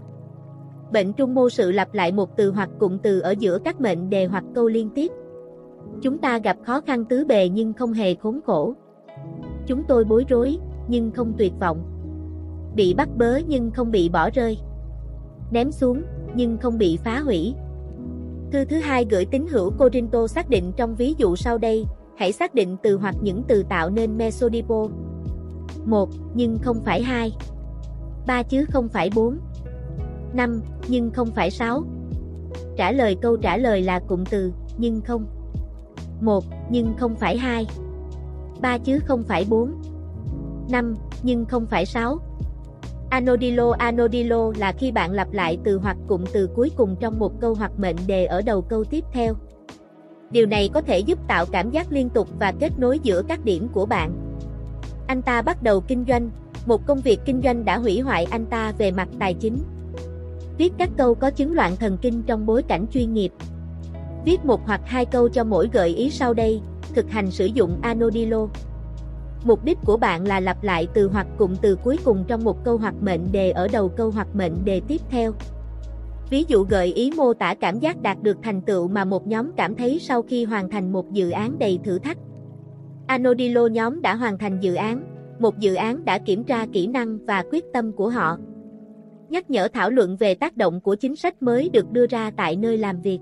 Bệnh trung mô sự lặp lại một từ hoặc cụm từ ở giữa các mệnh đề hoặc câu liên tiếp. Chúng ta gặp khó khăn tứ bề nhưng không hề khốn khổ. Chúng tôi bối rối, nhưng không tuyệt vọng. Bị bắt bớ nhưng không bị bỏ rơi. Ném xuống, nhưng không bị phá hủy. Thư thứ hai gửi tín hữu Corinto xác định trong ví dụ sau đây, hãy xác định từ hoặc những từ tạo nên mesodipo. 1. Nhưng không phải 2. 3 chứ không phải 4. 5. Nhưng không phải 6. Trả lời câu trả lời là cụm từ, nhưng không. 1. Nhưng không phải 2. 3 chứ không phải 4. 5. Nhưng không phải 6. Anodilo Anodilo là khi bạn lặp lại từ hoặc cụm từ cuối cùng trong một câu hoặc mệnh đề ở đầu câu tiếp theo. Điều này có thể giúp tạo cảm giác liên tục và kết nối giữa các điểm của bạn. Anh ta bắt đầu kinh doanh, một công việc kinh doanh đã hủy hoại anh ta về mặt tài chính. Viết các câu có chứng loạn thần kinh trong bối cảnh chuyên nghiệp. Viết một hoặc hai câu cho mỗi gợi ý sau đây, thực hành sử dụng Anodilo. Mục đích của bạn là lặp lại từ hoặc cụm từ cuối cùng trong một câu hoặc mệnh đề ở đầu câu hoặc mệnh đề tiếp theo. Ví dụ gợi ý mô tả cảm giác đạt được thành tựu mà một nhóm cảm thấy sau khi hoàn thành một dự án đầy thử thách. Anodilo nhóm đã hoàn thành dự án, một dự án đã kiểm tra kỹ năng và quyết tâm của họ. Nhắc nhở thảo luận về tác động của chính sách mới được đưa ra tại nơi làm việc.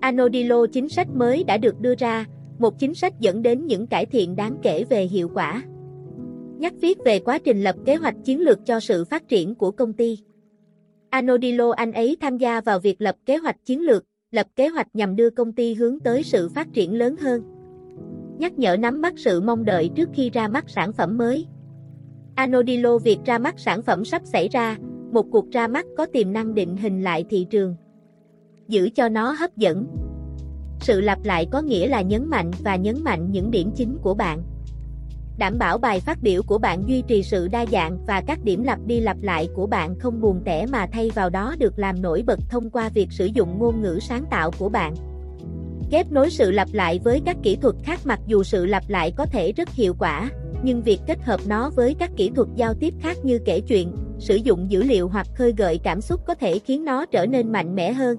Anodilo chính sách mới đã được đưa ra, một chính sách dẫn đến những cải thiện đáng kể về hiệu quả. Nhắc viết về quá trình lập kế hoạch chiến lược cho sự phát triển của công ty. Anodilo anh ấy tham gia vào việc lập kế hoạch chiến lược, lập kế hoạch nhằm đưa công ty hướng tới sự phát triển lớn hơn. Nhắc nhở nắm bắt sự mong đợi trước khi ra mắt sản phẩm mới. Anodilo việc ra mắt sản phẩm sắp xảy ra, một cuộc ra mắt có tiềm năng định hình lại thị trường. Giữ cho nó hấp dẫn. Sự lặp lại có nghĩa là nhấn mạnh và nhấn mạnh những điểm chính của bạn. Đảm bảo bài phát biểu của bạn duy trì sự đa dạng và các điểm lặp đi lặp lại của bạn không buồn tẻ mà thay vào đó được làm nổi bật thông qua việc sử dụng ngôn ngữ sáng tạo của bạn. Kết nối sự lặp lại với các kỹ thuật khác mặc dù sự lặp lại có thể rất hiệu quả, nhưng việc kết hợp nó với các kỹ thuật giao tiếp khác như kể chuyện, sử dụng dữ liệu hoặc khơi gợi cảm xúc có thể khiến nó trở nên mạnh mẽ hơn.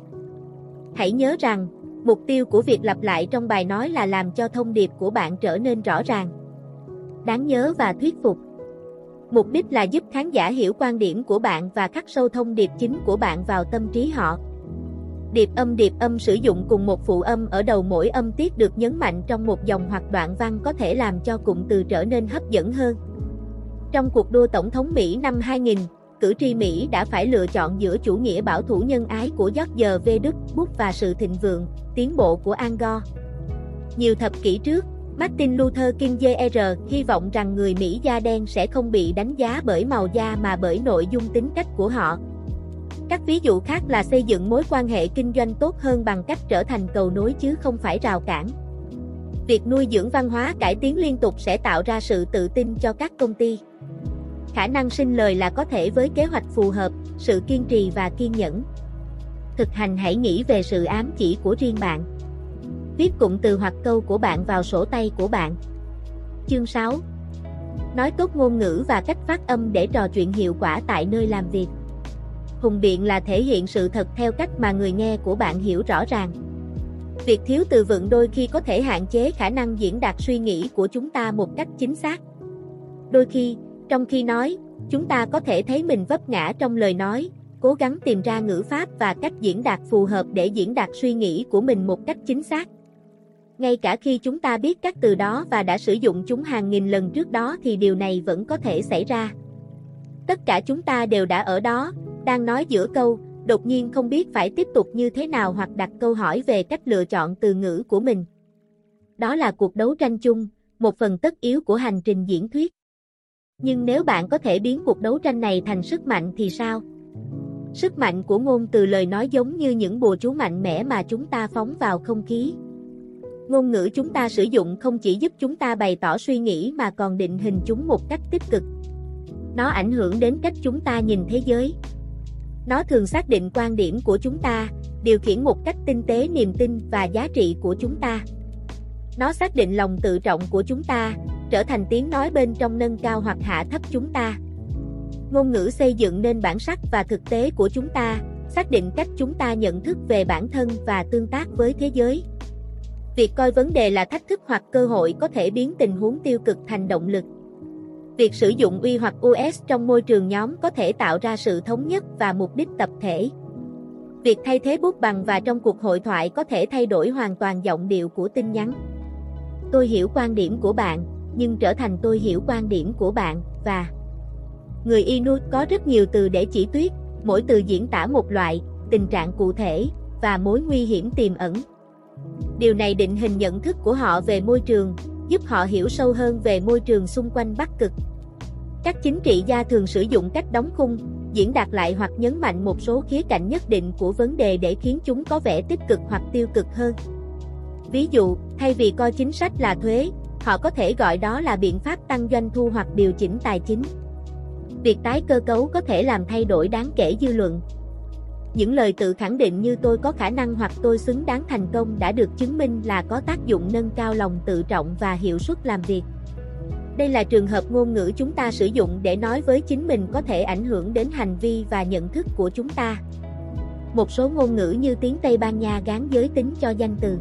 Hãy nhớ rằng, Mục tiêu của việc lặp lại trong bài nói là làm cho thông điệp của bạn trở nên rõ ràng, đáng nhớ và thuyết phục. Mục đích là giúp khán giả hiểu quan điểm của bạn và khắc sâu thông điệp chính của bạn vào tâm trí họ. Điệp âm điệp âm sử dụng cùng một phụ âm ở đầu mỗi âm tiết được nhấn mạnh trong một dòng hoặc đoạn văn có thể làm cho cụm từ trở nên hấp dẫn hơn. Trong cuộc đua tổng thống Mỹ năm 2000, cử tri Mỹ đã phải lựa chọn giữa chủ nghĩa bảo thủ nhân ái của George V. Đức Bush và sự thịnh vượng, tiến bộ của Angor. Nhiều thập kỷ trước, Martin Luther King Jr. hy vọng rằng người Mỹ da đen sẽ không bị đánh giá bởi màu da mà bởi nội dung tính cách của họ. Các ví dụ khác là xây dựng mối quan hệ kinh doanh tốt hơn bằng cách trở thành cầu nối chứ không phải rào cản. Việc nuôi dưỡng văn hóa cải tiến liên tục sẽ tạo ra sự tự tin cho các công ty. Khả năng sinh lời là có thể với kế hoạch phù hợp, sự kiên trì và kiên nhẫn. Thực hành hãy nghĩ về sự ám chỉ của riêng bạn. Viết cụm từ hoặc câu của bạn vào sổ tay của bạn. Chương 6 Nói tốt ngôn ngữ và cách phát âm để trò chuyện hiệu quả tại nơi làm việc. Hùng biện là thể hiện sự thật theo cách mà người nghe của bạn hiểu rõ ràng. Việc thiếu từ vựng đôi khi có thể hạn chế khả năng diễn đạt suy nghĩ của chúng ta một cách chính xác. Đôi khi, trong khi nói, chúng ta có thể thấy mình vấp ngã trong lời nói, cố gắng tìm ra ngữ pháp và cách diễn đạt phù hợp để diễn đạt suy nghĩ của mình một cách chính xác. Ngay cả khi chúng ta biết các từ đó và đã sử dụng chúng hàng nghìn lần trước đó thì điều này vẫn có thể xảy ra. Tất cả chúng ta đều đã ở đó, đang nói giữa câu, đột nhiên không biết phải tiếp tục như thế nào hoặc đặt câu hỏi về cách lựa chọn từ ngữ của mình. Đó là cuộc đấu tranh chung, một phần tất yếu của hành trình diễn thuyết. Nhưng nếu bạn có thể biến cuộc đấu tranh này thành sức mạnh thì sao? Sức mạnh của ngôn từ lời nói giống như những bùa chú mạnh mẽ mà chúng ta phóng vào không khí. Ngôn ngữ chúng ta sử dụng không chỉ giúp chúng ta bày tỏ suy nghĩ mà còn định hình chúng một cách tích cực. Nó ảnh hưởng đến cách chúng ta nhìn thế giới. Nó thường xác định quan điểm của chúng ta, điều khiển một cách tinh tế niềm tin và giá trị của chúng ta. Nó xác định lòng tự trọng của chúng ta, trở thành tiếng nói bên trong nâng cao hoặc hạ thấp chúng ta. Ngôn ngữ xây dựng nên bản sắc và thực tế của chúng ta, xác định cách chúng ta nhận thức về bản thân và tương tác với thế giới. Việc coi vấn đề là thách thức hoặc cơ hội có thể biến tình huống tiêu cực thành động lực. Việc sử dụng uy hoặc US trong môi trường nhóm có thể tạo ra sự thống nhất và mục đích tập thể. Việc thay thế bút bằng và trong cuộc hội thoại có thể thay đổi hoàn toàn giọng điệu của tin nhắn. Tôi hiểu quan điểm của bạn, nhưng trở thành tôi hiểu quan điểm của bạn, và Người Inuit có rất nhiều từ để chỉ tuyết, mỗi từ diễn tả một loại, tình trạng cụ thể, và mối nguy hiểm tiềm ẩn. Điều này định hình nhận thức của họ về môi trường, giúp họ hiểu sâu hơn về môi trường xung quanh Bắc Cực. Các chính trị gia thường sử dụng cách đóng khung, diễn đạt lại hoặc nhấn mạnh một số khía cạnh nhất định của vấn đề để khiến chúng có vẻ tích cực hoặc tiêu cực hơn. Ví dụ, thay vì coi chính sách là thuế, họ có thể gọi đó là biện pháp tăng doanh thu hoặc điều chỉnh tài chính. Việc tái cơ cấu có thể làm thay đổi đáng kể dư luận. Những lời tự khẳng định như tôi có khả năng hoặc tôi xứng đáng thành công đã được chứng minh là có tác dụng nâng cao lòng tự trọng và hiệu suất làm việc. Đây là trường hợp ngôn ngữ chúng ta sử dụng để nói với chính mình có thể ảnh hưởng đến hành vi và nhận thức của chúng ta. Một số ngôn ngữ như tiếng Tây Ban Nha gán giới tính cho danh từ.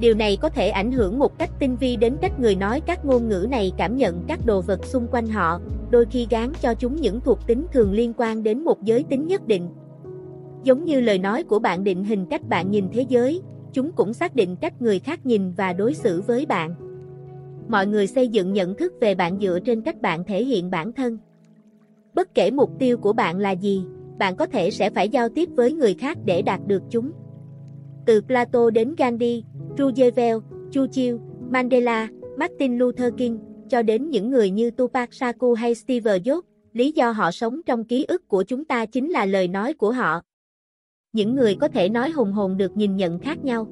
Điều này có thể ảnh hưởng một cách tinh vi đến cách người nói các ngôn ngữ này cảm nhận các đồ vật xung quanh họ, đôi khi gán cho chúng những thuộc tính thường liên quan đến một giới tính nhất định. Giống như lời nói của bạn định hình cách bạn nhìn thế giới, chúng cũng xác định cách người khác nhìn và đối xử với bạn. Mọi người xây dựng nhận thức về bạn dựa trên cách bạn thể hiện bản thân. Bất kể mục tiêu của bạn là gì, bạn có thể sẽ phải giao tiếp với người khác để đạt được chúng. Từ Plato đến Gandhi, Roosevelt, Churchill, Mandela, Martin Luther King, cho đến những người như Tupac Shakur hay Steve Jobs, lý do họ sống trong ký ức của chúng ta chính là lời nói của họ. Những người có thể nói hùng hồn được nhìn nhận khác nhau.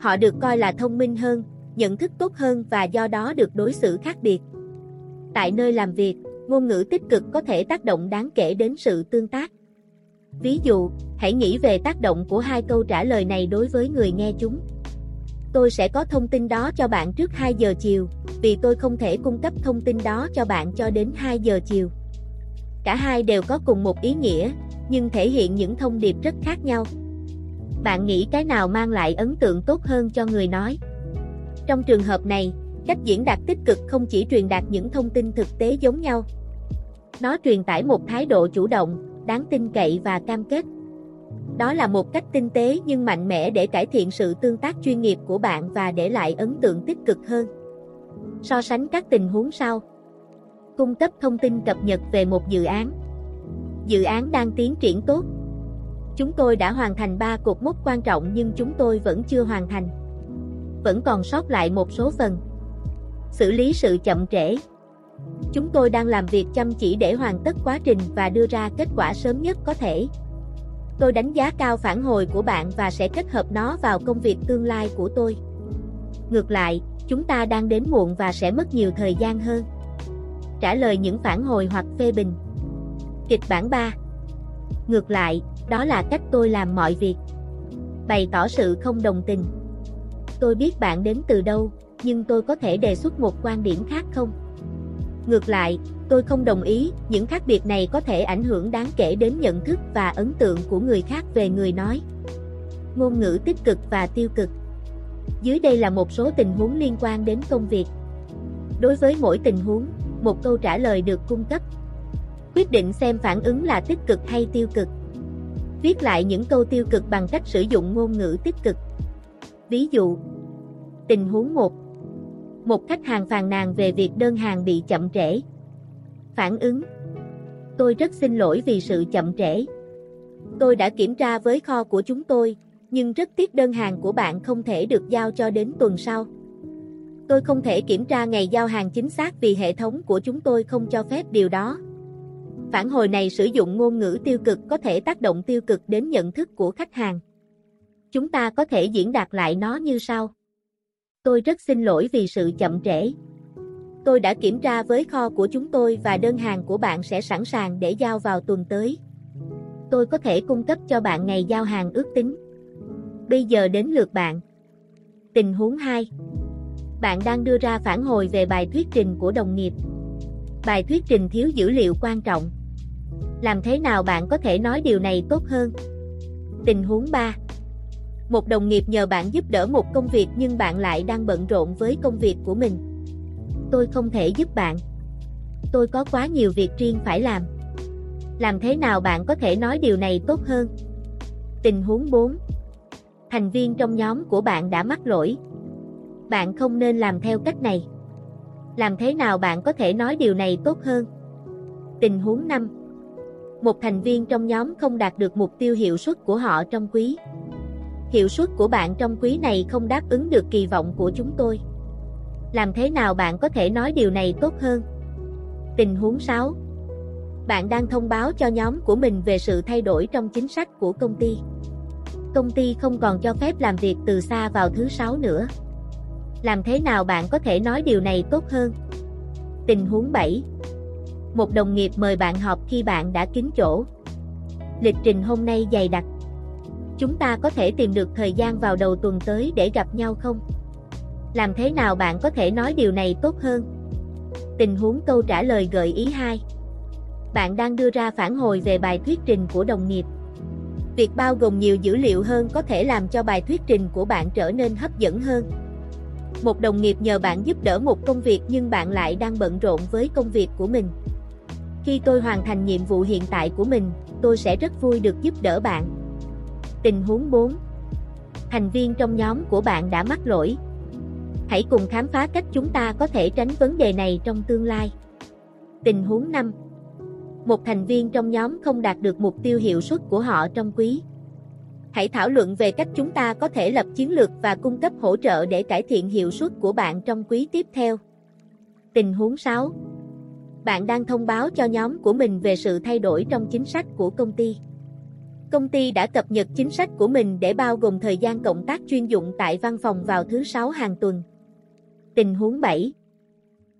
Họ được coi là thông minh hơn, nhận thức tốt hơn và do đó được đối xử khác biệt. Tại nơi làm việc, ngôn ngữ tích cực có thể tác động đáng kể đến sự tương tác. Ví dụ, hãy nghĩ về tác động của hai câu trả lời này đối với người nghe chúng. Tôi sẽ có thông tin đó cho bạn trước 2 giờ chiều, vì tôi không thể cung cấp thông tin đó cho bạn cho đến 2 giờ chiều. Cả hai đều có cùng một ý nghĩa, nhưng thể hiện những thông điệp rất khác nhau. Bạn nghĩ cái nào mang lại ấn tượng tốt hơn cho người nói? Trong trường hợp này, cách diễn đạt tích cực không chỉ truyền đạt những thông tin thực tế giống nhau. Nó truyền tải một thái độ chủ động, đáng tin cậy và cam kết. Đó là một cách tinh tế nhưng mạnh mẽ để cải thiện sự tương tác chuyên nghiệp của bạn và để lại ấn tượng tích cực hơn. So sánh các tình huống sau. Cung cấp thông tin cập nhật về một dự án. Dự án đang tiến triển tốt. Chúng tôi đã hoàn thành 3 cột mốc quan trọng nhưng chúng tôi vẫn chưa hoàn thành. Vẫn còn sót lại một số phần. Xử lý sự chậm trễ. Chúng tôi đang làm việc chăm chỉ để hoàn tất quá trình và đưa ra kết quả sớm nhất có thể. Tôi đánh giá cao phản hồi của bạn và sẽ kết hợp nó vào công việc tương lai của tôi. Ngược lại, chúng ta đang đến muộn và sẽ mất nhiều thời gian hơn. Trả lời những phản hồi hoặc phê bình. Kịch bản 3 Ngược lại, đó là cách tôi làm mọi việc. Bày tỏ sự không đồng tình. Tôi biết bạn đến từ đâu, nhưng tôi có thể đề xuất một quan điểm khác không? Ngược lại, tôi không đồng ý, những khác biệt này có thể ảnh hưởng đáng kể đến nhận thức và ấn tượng của người khác về người nói. Ngôn ngữ tích cực và tiêu cực Dưới đây là một số tình huống liên quan đến công việc. Đối với mỗi tình huống, một câu trả lời được cung cấp. Quyết định xem phản ứng là tích cực hay tiêu cực. Viết lại những câu tiêu cực bằng cách sử dụng ngôn ngữ tích cực. Ví dụ, tình huống 1 một khách hàng phàn nàn về việc đơn hàng bị chậm trễ. Phản ứng Tôi rất xin lỗi vì sự chậm trễ. Tôi đã kiểm tra với kho của chúng tôi, nhưng rất tiếc đơn hàng của bạn không thể được giao cho đến tuần sau. Tôi không thể kiểm tra ngày giao hàng chính xác vì hệ thống của chúng tôi không cho phép điều đó. Phản hồi này sử dụng ngôn ngữ tiêu cực có thể tác động tiêu cực đến nhận thức của khách hàng. Chúng ta có thể diễn đạt lại nó như sau. Tôi rất xin lỗi vì sự chậm trễ. Tôi đã kiểm tra với kho của chúng tôi và đơn hàng của bạn sẽ sẵn sàng để giao vào tuần tới. Tôi có thể cung cấp cho bạn ngày giao hàng ước tính. Bây giờ đến lượt bạn. Tình huống 2 Bạn đang đưa ra phản hồi về bài thuyết trình của đồng nghiệp. Bài thuyết trình thiếu dữ liệu quan trọng. Làm thế nào bạn có thể nói điều này tốt hơn? Tình huống 3 Một đồng nghiệp nhờ bạn giúp đỡ một công việc nhưng bạn lại đang bận rộn với công việc của mình. Tôi không thể giúp bạn. Tôi có quá nhiều việc riêng phải làm. Làm thế nào bạn có thể nói điều này tốt hơn? Tình huống 4 Thành viên trong nhóm của bạn đã mắc lỗi. Bạn không nên làm theo cách này. Làm thế nào bạn có thể nói điều này tốt hơn? Tình huống 5 Một thành viên trong nhóm không đạt được mục tiêu hiệu suất của họ trong quý. Hiệu suất của bạn trong quý này không đáp ứng được kỳ vọng của chúng tôi. Làm thế nào bạn có thể nói điều này tốt hơn? Tình huống 6 Bạn đang thông báo cho nhóm của mình về sự thay đổi trong chính sách của công ty. Công ty không còn cho phép làm việc từ xa vào thứ sáu nữa. Làm thế nào bạn có thể nói điều này tốt hơn? Tình huống 7 Một đồng nghiệp mời bạn họp khi bạn đã kín chỗ. Lịch trình hôm nay dày đặc. Chúng ta có thể tìm được thời gian vào đầu tuần tới để gặp nhau không? Làm thế nào bạn có thể nói điều này tốt hơn? Tình huống câu trả lời gợi ý 2 Bạn đang đưa ra phản hồi về bài thuyết trình của đồng nghiệp. Việc bao gồm nhiều dữ liệu hơn có thể làm cho bài thuyết trình của bạn trở nên hấp dẫn hơn. Một đồng nghiệp nhờ bạn giúp đỡ một công việc nhưng bạn lại đang bận rộn với công việc của mình. Khi tôi hoàn thành nhiệm vụ hiện tại của mình, tôi sẽ rất vui được giúp đỡ bạn. Tình huống 4 Thành viên trong nhóm của bạn đã mắc lỗi. Hãy cùng khám phá cách chúng ta có thể tránh vấn đề này trong tương lai. Tình huống 5 Một thành viên trong nhóm không đạt được mục tiêu hiệu suất của họ trong quý. Hãy thảo luận về cách chúng ta có thể lập chiến lược và cung cấp hỗ trợ để cải thiện hiệu suất của bạn trong quý tiếp theo. Tình huống 6 Bạn đang thông báo cho nhóm của mình về sự thay đổi trong chính sách của công ty. Công ty đã cập nhật chính sách của mình để bao gồm thời gian cộng tác chuyên dụng tại văn phòng vào thứ sáu hàng tuần. Tình huống 7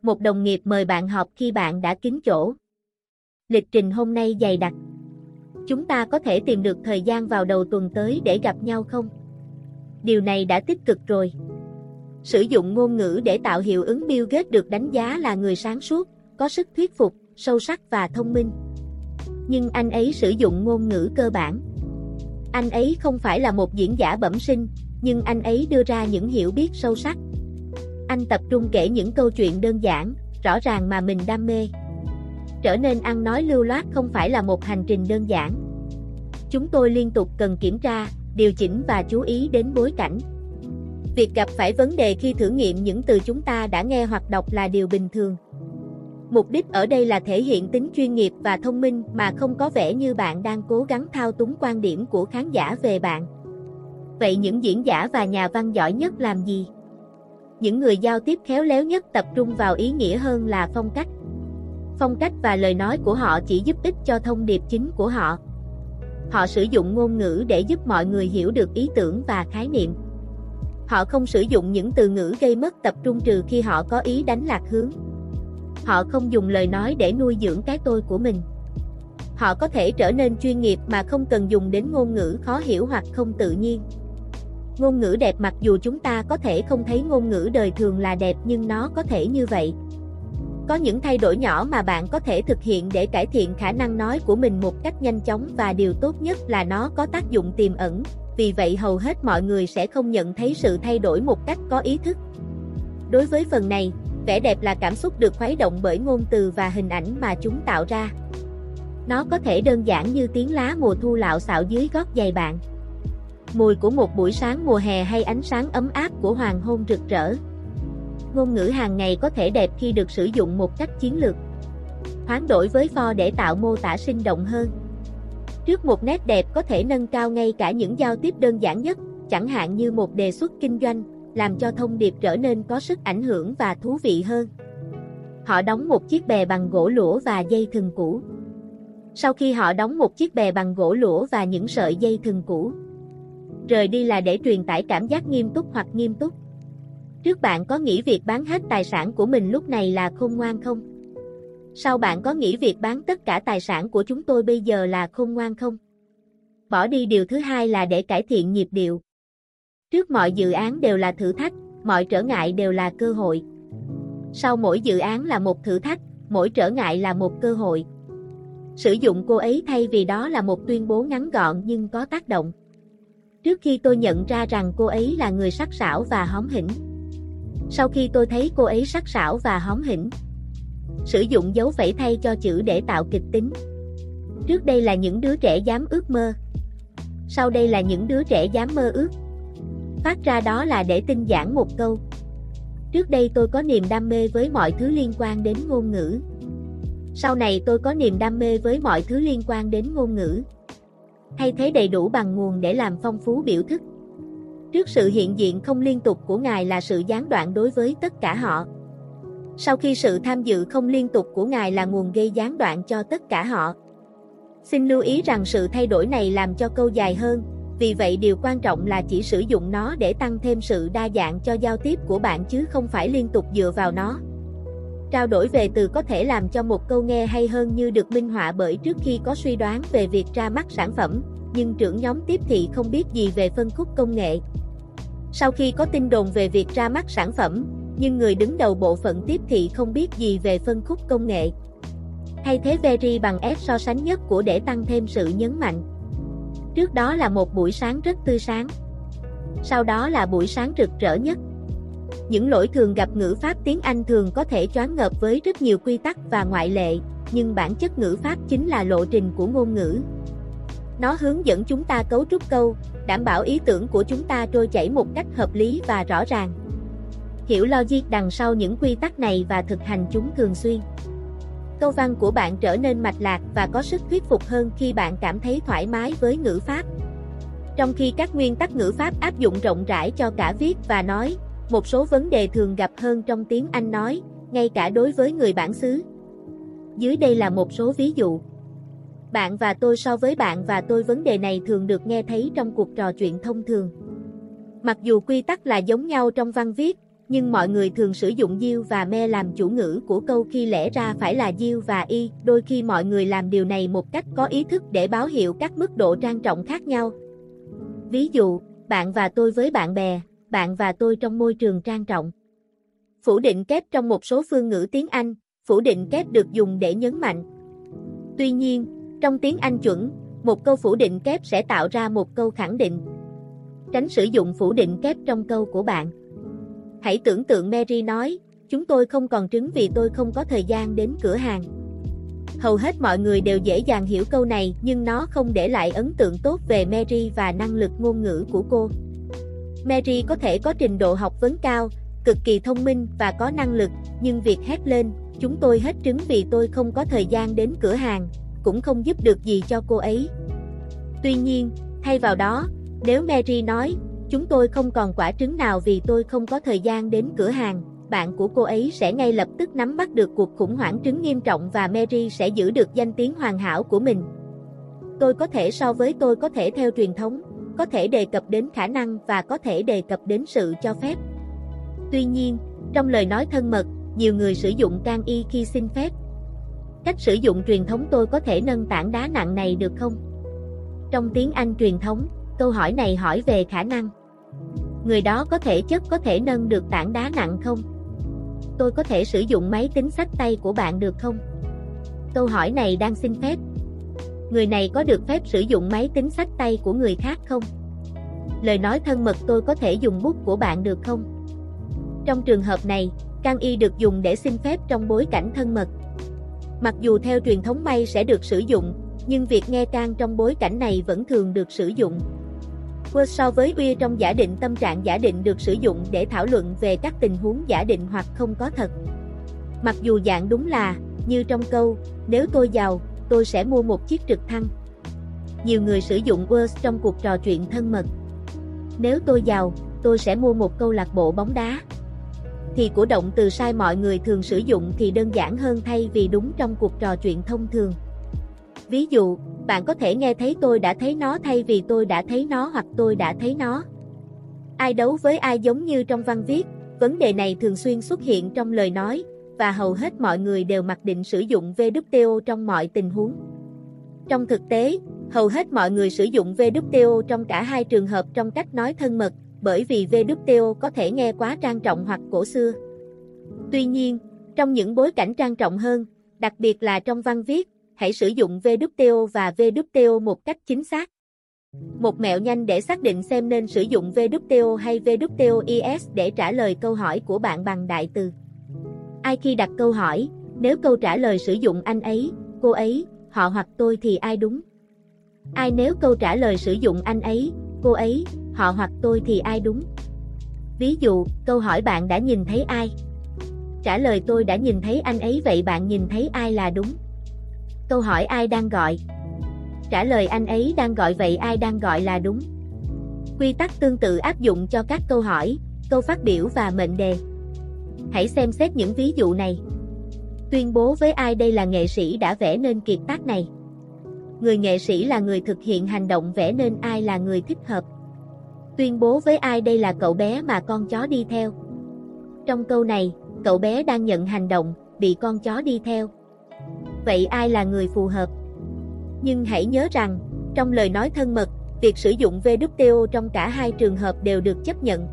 Một đồng nghiệp mời bạn họp khi bạn đã kín chỗ. Lịch trình hôm nay dày đặc. Chúng ta có thể tìm được thời gian vào đầu tuần tới để gặp nhau không? Điều này đã tích cực rồi. Sử dụng ngôn ngữ để tạo hiệu ứng Bill Gates được đánh giá là người sáng suốt, có sức thuyết phục, sâu sắc và thông minh. Nhưng anh ấy sử dụng ngôn ngữ cơ bản. Anh ấy không phải là một diễn giả bẩm sinh, nhưng anh ấy đưa ra những hiểu biết sâu sắc. Anh tập trung kể những câu chuyện đơn giản, rõ ràng mà mình đam mê. Trở nên ăn nói lưu loát không phải là một hành trình đơn giản. Chúng tôi liên tục cần kiểm tra, điều chỉnh và chú ý đến bối cảnh. Việc gặp phải vấn đề khi thử nghiệm những từ chúng ta đã nghe hoặc đọc là điều bình thường. Mục đích ở đây là thể hiện tính chuyên nghiệp và thông minh mà không có vẻ như bạn đang cố gắng thao túng quan điểm của khán giả về bạn. Vậy những diễn giả và nhà văn giỏi nhất làm gì? Những người giao tiếp khéo léo nhất tập trung vào ý nghĩa hơn là phong cách. Phong cách và lời nói của họ chỉ giúp ích cho thông điệp chính của họ. Họ sử dụng ngôn ngữ để giúp mọi người hiểu được ý tưởng và khái niệm. Họ không sử dụng những từ ngữ gây mất tập trung trừ khi họ có ý đánh lạc hướng. Họ không dùng lời nói để nuôi dưỡng cái tôi của mình. Họ có thể trở nên chuyên nghiệp mà không cần dùng đến ngôn ngữ khó hiểu hoặc không tự nhiên. Ngôn ngữ đẹp mặc dù chúng ta có thể không thấy ngôn ngữ đời thường là đẹp nhưng nó có thể như vậy. Có những thay đổi nhỏ mà bạn có thể thực hiện để cải thiện khả năng nói của mình một cách nhanh chóng và điều tốt nhất là nó có tác dụng tiềm ẩn, vì vậy hầu hết mọi người sẽ không nhận thấy sự thay đổi một cách có ý thức. Đối với phần này, vẻ đẹp là cảm xúc được khuấy động bởi ngôn từ và hình ảnh mà chúng tạo ra. Nó có thể đơn giản như tiếng lá mùa thu lạo xạo dưới gót giày bạn. Mùi của một buổi sáng mùa hè hay ánh sáng ấm áp của hoàng hôn rực rỡ. Ngôn ngữ hàng ngày có thể đẹp khi được sử dụng một cách chiến lược. Hoán đổi với for để tạo mô tả sinh động hơn. Trước một nét đẹp có thể nâng cao ngay cả những giao tiếp đơn giản nhất, chẳng hạn như một đề xuất kinh doanh, làm cho thông điệp trở nên có sức ảnh hưởng và thú vị hơn. Họ đóng một chiếc bè bằng gỗ lũa và dây thừng cũ. Sau khi họ đóng một chiếc bè bằng gỗ lũa và những sợi dây thừng cũ, rời đi là để truyền tải cảm giác nghiêm túc hoặc nghiêm túc. Trước bạn có nghĩ việc bán hết tài sản của mình lúc này là khôn ngoan không? Sau bạn có nghĩ việc bán tất cả tài sản của chúng tôi bây giờ là khôn ngoan không? Bỏ đi điều thứ hai là để cải thiện nhịp điệu. Trước mọi dự án đều là thử thách, mọi trở ngại đều là cơ hội. Sau mỗi dự án là một thử thách, mỗi trở ngại là một cơ hội. Sử dụng cô ấy thay vì đó là một tuyên bố ngắn gọn nhưng có tác động. Trước khi tôi nhận ra rằng cô ấy là người sắc sảo và hóm hỉnh. Sau khi tôi thấy cô ấy sắc sảo và hóm hỉnh, sử dụng dấu phẩy thay cho chữ để tạo kịch tính. Trước đây là những đứa trẻ dám ước mơ. Sau đây là những đứa trẻ dám mơ ước. Phát ra đó là để tinh giản một câu. Trước đây tôi có niềm đam mê với mọi thứ liên quan đến ngôn ngữ. Sau này tôi có niềm đam mê với mọi thứ liên quan đến ngôn ngữ. Thay thế đầy đủ bằng nguồn để làm phong phú biểu thức. Trước sự hiện diện không liên tục của Ngài là sự gián đoạn đối với tất cả họ. Sau khi sự tham dự không liên tục của Ngài là nguồn gây gián đoạn cho tất cả họ. Xin lưu ý rằng sự thay đổi này làm cho câu dài hơn, vì vậy điều quan trọng là chỉ sử dụng nó để tăng thêm sự đa dạng cho giao tiếp của bạn chứ không phải liên tục dựa vào nó. Trao đổi về từ có thể làm cho một câu nghe hay hơn như được minh họa bởi trước khi có suy đoán về việc ra mắt sản phẩm, nhưng trưởng nhóm tiếp thị không biết gì về phân khúc công nghệ. Sau khi có tin đồn về việc ra mắt sản phẩm, nhưng người đứng đầu bộ phận tiếp thị không biết gì về phân khúc công nghệ. Thay thế very bằng S so sánh nhất của để tăng thêm sự nhấn mạnh. Trước đó là một buổi sáng rất tươi sáng. Sau đó là buổi sáng rực rỡ nhất. Những lỗi thường gặp ngữ pháp tiếng Anh thường có thể choáng ngợp với rất nhiều quy tắc và ngoại lệ, nhưng bản chất ngữ pháp chính là lộ trình của ngôn ngữ. Nó hướng dẫn chúng ta cấu trúc câu, đảm bảo ý tưởng của chúng ta trôi chảy một cách hợp lý và rõ ràng. Hiểu logic đằng sau những quy tắc này và thực hành chúng thường xuyên. Câu văn của bạn trở nên mạch lạc và có sức thuyết phục hơn khi bạn cảm thấy thoải mái với ngữ pháp. Trong khi các nguyên tắc ngữ pháp áp dụng rộng rãi cho cả viết và nói, một số vấn đề thường gặp hơn trong tiếng Anh nói, ngay cả đối với người bản xứ. Dưới đây là một số ví dụ. Bạn và tôi so với bạn và tôi vấn đề này thường được nghe thấy trong cuộc trò chuyện thông thường. Mặc dù quy tắc là giống nhau trong văn viết, nhưng mọi người thường sử dụng you và me làm chủ ngữ của câu khi lẽ ra phải là you và y, đôi khi mọi người làm điều này một cách có ý thức để báo hiệu các mức độ trang trọng khác nhau. Ví dụ, bạn và tôi với bạn bè, bạn và tôi trong môi trường trang trọng. Phủ định kép trong một số phương ngữ tiếng Anh, phủ định kép được dùng để nhấn mạnh. Tuy nhiên, trong tiếng Anh chuẩn, một câu phủ định kép sẽ tạo ra một câu khẳng định. Tránh sử dụng phủ định kép trong câu của bạn. Hãy tưởng tượng Mary nói, chúng tôi không còn trứng vì tôi không có thời gian đến cửa hàng. Hầu hết mọi người đều dễ dàng hiểu câu này nhưng nó không để lại ấn tượng tốt về Mary và năng lực ngôn ngữ của cô. Mary có thể có trình độ học vấn cao, cực kỳ thông minh và có năng lực, nhưng việc hét lên, chúng tôi hết trứng vì tôi không có thời gian đến cửa hàng, cũng không giúp được gì cho cô ấy. Tuy nhiên, thay vào đó, nếu Mary nói, chúng tôi không còn quả trứng nào vì tôi không có thời gian đến cửa hàng, bạn của cô ấy sẽ ngay lập tức nắm bắt được cuộc khủng hoảng trứng nghiêm trọng và Mary sẽ giữ được danh tiếng hoàn hảo của mình. Tôi có thể so với tôi có thể theo truyền thống, có thể đề cập đến khả năng và có thể đề cập đến sự cho phép. Tuy nhiên, trong lời nói thân mật, nhiều người sử dụng can y khi xin phép. Cách sử dụng truyền thống tôi có thể nâng tảng đá nặng này được không? Trong tiếng Anh truyền thống, câu hỏi này hỏi về khả năng. Người đó có thể chất có thể nâng được tảng đá nặng không? Tôi có thể sử dụng máy tính sách tay của bạn được không? Câu hỏi này đang xin phép. Người này có được phép sử dụng máy tính sách tay của người khác không? Lời nói thân mật tôi có thể dùng bút của bạn được không? Trong trường hợp này, can y được dùng để xin phép trong bối cảnh thân mật. Mặc dù theo truyền thống may sẽ được sử dụng, nhưng việc nghe can trong bối cảnh này vẫn thường được sử dụng. Word so với uy trong giả định tâm trạng giả định được sử dụng để thảo luận về các tình huống giả định hoặc không có thật. Mặc dù dạng đúng là, như trong câu, nếu tôi giàu, tôi sẽ mua một chiếc trực thăng. nhiều người sử dụng words trong cuộc trò chuyện thân mật. Nếu tôi giàu, tôi sẽ mua một câu lạc bộ bóng đá. Thì của động từ sai mọi người thường sử dụng thì đơn giản hơn thay vì đúng trong cuộc trò chuyện thông thường. Ví dụ, bạn có thể nghe thấy tôi đã thấy nó thay vì tôi đã thấy nó hoặc tôi đã thấy nó. Ai đấu với ai giống như trong văn viết, vấn đề này thường xuyên xuất hiện trong lời nói, và hầu hết mọi người đều mặc định sử dụng VWTO trong mọi tình huống. Trong thực tế, hầu hết mọi người sử dụng VWTO trong cả hai trường hợp trong cách nói thân mật, bởi vì VWTO có thể nghe quá trang trọng hoặc cổ xưa. Tuy nhiên, trong những bối cảnh trang trọng hơn, đặc biệt là trong văn viết, hãy sử dụng VWTO và VWTO một cách chính xác. Một mẹo nhanh để xác định xem nên sử dụng VWTO hay VWTO-IS để trả lời câu hỏi của bạn bằng đại từ. Ai khi đặt câu hỏi, nếu câu trả lời sử dụng anh ấy, cô ấy, họ hoặc tôi thì ai đúng? Ai nếu câu trả lời sử dụng anh ấy, cô ấy, họ hoặc tôi thì ai đúng? Ví dụ, câu hỏi bạn đã nhìn thấy ai? Trả lời tôi đã nhìn thấy anh ấy vậy bạn nhìn thấy ai là đúng? Câu hỏi ai đang gọi? Trả lời anh ấy đang gọi vậy ai đang gọi là đúng? Quy tắc tương tự áp dụng cho các câu hỏi, câu phát biểu và mệnh đề. Hãy xem xét những ví dụ này. Tuyên bố với ai đây là nghệ sĩ đã vẽ nên kiệt tác này. Người nghệ sĩ là người thực hiện hành động vẽ nên ai là người thích hợp. Tuyên bố với ai đây là cậu bé mà con chó đi theo. Trong câu này, cậu bé đang nhận hành động, bị con chó đi theo. Vậy ai là người phù hợp? Nhưng hãy nhớ rằng, trong lời nói thân mật, việc sử dụng VWTO trong cả hai trường hợp đều được chấp nhận.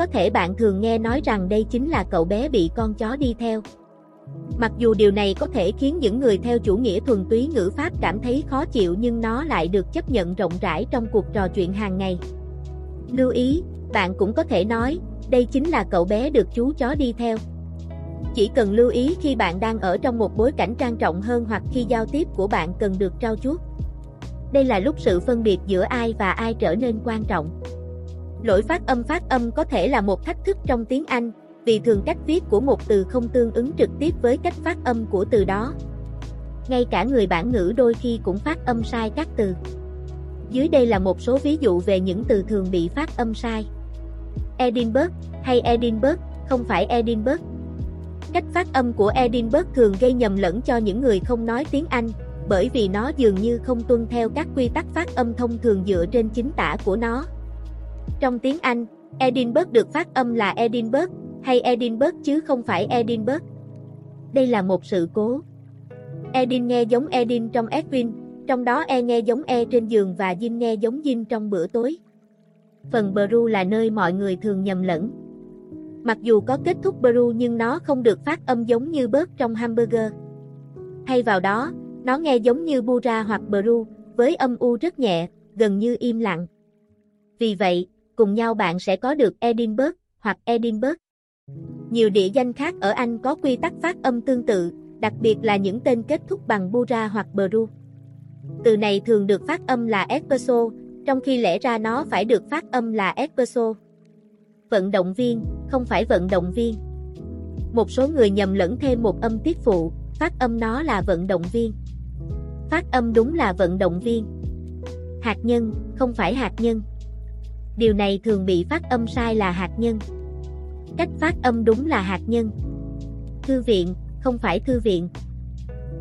Có thể bạn thường nghe nói rằng đây chính là cậu bé bị con chó đi theo. Mặc dù điều này có thể khiến những người theo chủ nghĩa thuần túy ngữ pháp cảm thấy khó chịu nhưng nó lại được chấp nhận rộng rãi trong cuộc trò chuyện hàng ngày. Lưu ý, bạn cũng có thể nói, đây chính là cậu bé được chú chó đi theo. Chỉ cần lưu ý khi bạn đang ở trong một bối cảnh trang trọng hơn hoặc khi giao tiếp của bạn cần được trao chuốt. Đây là lúc sự phân biệt giữa ai và ai trở nên quan trọng. Lỗi phát âm phát âm có thể là một thách thức trong tiếng Anh, vì thường cách viết của một từ không tương ứng trực tiếp với cách phát âm của từ đó. Ngay cả người bản ngữ đôi khi cũng phát âm sai các từ. Dưới đây là một số ví dụ về những từ thường bị phát âm sai. Edinburgh hay Edinburgh, không phải Edinburgh. Cách phát âm của Edinburgh thường gây nhầm lẫn cho những người không nói tiếng Anh, bởi vì nó dường như không tuân theo các quy tắc phát âm thông thường dựa trên chính tả của nó. Trong tiếng Anh, Edinburgh được phát âm là Edinburgh hay Edinburgh chứ không phải Edinburgh. Đây là một sự cố. Edin nghe giống Edin trong Edwin, trong đó E nghe giống E trên giường và Jin nghe giống Jin trong bữa tối. Phần Bru là nơi mọi người thường nhầm lẫn. Mặc dù có kết thúc Bru nhưng nó không được phát âm giống như bớt trong hamburger. Thay vào đó, nó nghe giống như Bura hoặc Bru, với âm U rất nhẹ, gần như im lặng. Vì vậy, cùng nhau bạn sẽ có được Edinburgh hoặc Edinburgh. Nhiều địa danh khác ở Anh có quy tắc phát âm tương tự, đặc biệt là những tên kết thúc bằng Bura hoặc Bru. Từ này thường được phát âm là espresso, trong khi lẽ ra nó phải được phát âm là espresso. Vận động viên, không phải vận động viên. Một số người nhầm lẫn thêm một âm tiết phụ, phát âm nó là vận động viên. Phát âm đúng là vận động viên. Hạt nhân, không phải hạt nhân. Điều này thường bị phát âm sai là hạt nhân. Cách phát âm đúng là hạt nhân. Thư viện, không phải thư viện.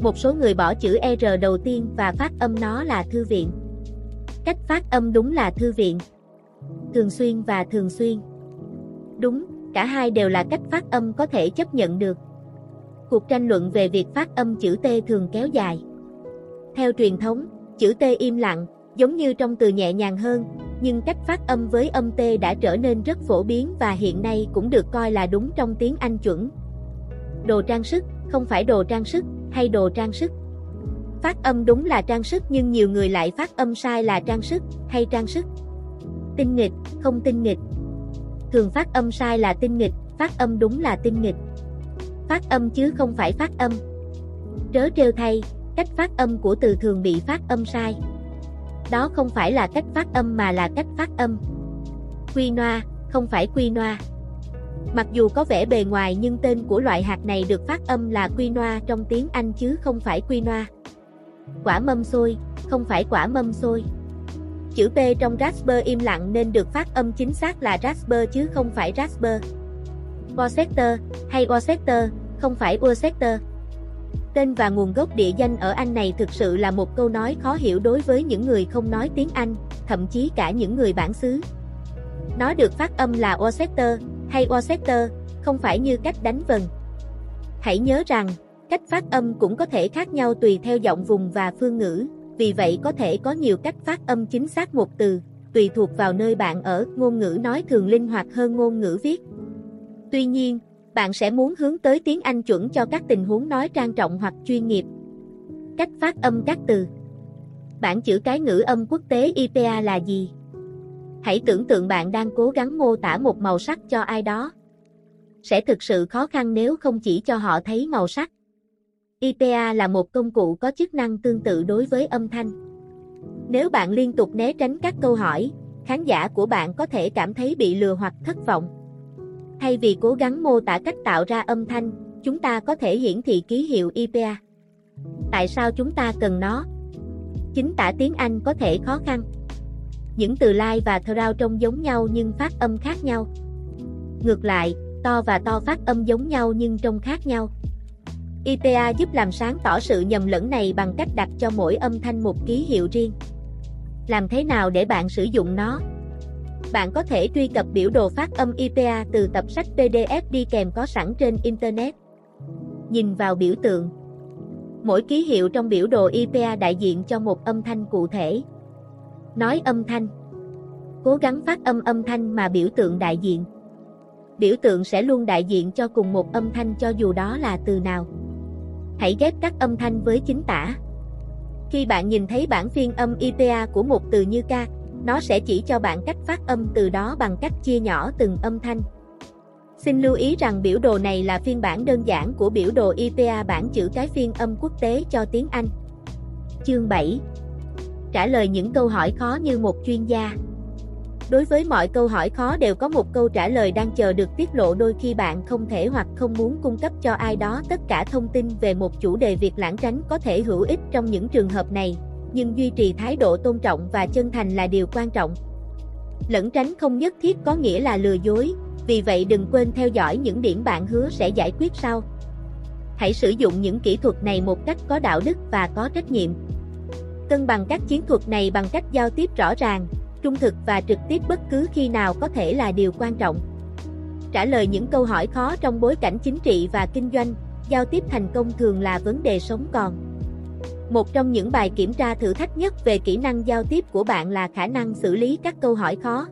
Một số người bỏ chữ R đầu tiên và phát âm nó là thư viện. Cách phát âm đúng là thư viện. Thường xuyên và thường xuyên. Đúng, cả hai đều là cách phát âm có thể chấp nhận được. Cuộc tranh luận về việc phát âm chữ T thường kéo dài. Theo truyền thống, chữ T im lặng, giống như trong từ nhẹ nhàng hơn, nhưng cách phát âm với âm T đã trở nên rất phổ biến và hiện nay cũng được coi là đúng trong tiếng Anh chuẩn. Đồ trang sức, không phải đồ trang sức, hay đồ trang sức. Phát âm đúng là trang sức nhưng nhiều người lại phát âm sai là trang sức, hay trang sức. Tinh nghịch, không tinh nghịch. Thường phát âm sai là tinh nghịch, phát âm đúng là tinh nghịch. Phát âm chứ không phải phát âm. Trớ trêu thay, cách phát âm của từ thường bị phát âm sai. Đó không phải là cách phát âm mà là cách phát âm. Quy noa, không phải quy noa. Mặc dù có vẻ bề ngoài nhưng tên của loại hạt này được phát âm là quinoa trong tiếng Anh chứ không phải quinoa. Quả mâm xôi, không phải quả mâm xôi. Chữ P trong Rasper im lặng nên được phát âm chính xác là Rasper chứ không phải Rasper. Worcester hay Worcester, không phải Worcester. Tên và nguồn gốc địa danh ở Anh này thực sự là một câu nói khó hiểu đối với những người không nói tiếng Anh, thậm chí cả những người bản xứ. Nó được phát âm là Worcester hay Worcester, không phải như cách đánh vần. Hãy nhớ rằng, cách phát âm cũng có thể khác nhau tùy theo giọng vùng và phương ngữ, vì vậy có thể có nhiều cách phát âm chính xác một từ, tùy thuộc vào nơi bạn ở, ngôn ngữ nói thường linh hoạt hơn ngôn ngữ viết. Tuy nhiên, bạn sẽ muốn hướng tới tiếng Anh chuẩn cho các tình huống nói trang trọng hoặc chuyên nghiệp. Cách phát âm các từ Bản chữ cái ngữ âm quốc tế IPA là gì? Hãy tưởng tượng bạn đang cố gắng mô tả một màu sắc cho ai đó. Sẽ thực sự khó khăn nếu không chỉ cho họ thấy màu sắc. IPA là một công cụ có chức năng tương tự đối với âm thanh. Nếu bạn liên tục né tránh các câu hỏi, khán giả của bạn có thể cảm thấy bị lừa hoặc thất vọng. Thay vì cố gắng mô tả cách tạo ra âm thanh, chúng ta có thể hiển thị ký hiệu IPA. Tại sao chúng ta cần nó? Chính tả tiếng Anh có thể khó khăn. Những từ like và through trông giống nhau nhưng phát âm khác nhau. Ngược lại, to và to phát âm giống nhau nhưng trông khác nhau. IPA giúp làm sáng tỏ sự nhầm lẫn này bằng cách đặt cho mỗi âm thanh một ký hiệu riêng. Làm thế nào để bạn sử dụng nó? Bạn có thể truy cập biểu đồ phát âm IPA từ tập sách PDF đi kèm có sẵn trên Internet. Nhìn vào biểu tượng. Mỗi ký hiệu trong biểu đồ IPA đại diện cho một âm thanh cụ thể. Nói âm thanh. Cố gắng phát âm âm thanh mà biểu tượng đại diện. Biểu tượng sẽ luôn đại diện cho cùng một âm thanh cho dù đó là từ nào. Hãy ghép các âm thanh với chính tả. Khi bạn nhìn thấy bản phiên âm IPA của một từ như ca, nó sẽ chỉ cho bạn cách phát âm từ đó bằng cách chia nhỏ từng âm thanh. Xin lưu ý rằng biểu đồ này là phiên bản đơn giản của biểu đồ IPA bản chữ cái phiên âm quốc tế cho tiếng Anh. Chương 7 Trả lời những câu hỏi khó như một chuyên gia Đối với mọi câu hỏi khó đều có một câu trả lời đang chờ được tiết lộ, đôi khi bạn không thể hoặc không muốn cung cấp cho ai đó tất cả thông tin về một chủ đề việc lãng tránh có thể hữu ích trong những trường hợp này nhưng duy trì thái độ tôn trọng và chân thành là điều quan trọng. Lẫn tránh không nhất thiết có nghĩa là lừa dối, vì vậy đừng quên theo dõi những điểm bạn hứa sẽ giải quyết sau. Hãy sử dụng những kỹ thuật này một cách có đạo đức và có trách nhiệm. Cân bằng các chiến thuật này bằng cách giao tiếp rõ ràng, trung thực và trực tiếp bất cứ khi nào có thể là điều quan trọng. Trả lời những câu hỏi khó trong bối cảnh chính trị và kinh doanh, giao tiếp thành công thường là vấn đề sống còn. Một trong những bài kiểm tra thử thách nhất về kỹ năng giao tiếp của bạn là khả năng xử lý các câu hỏi khó.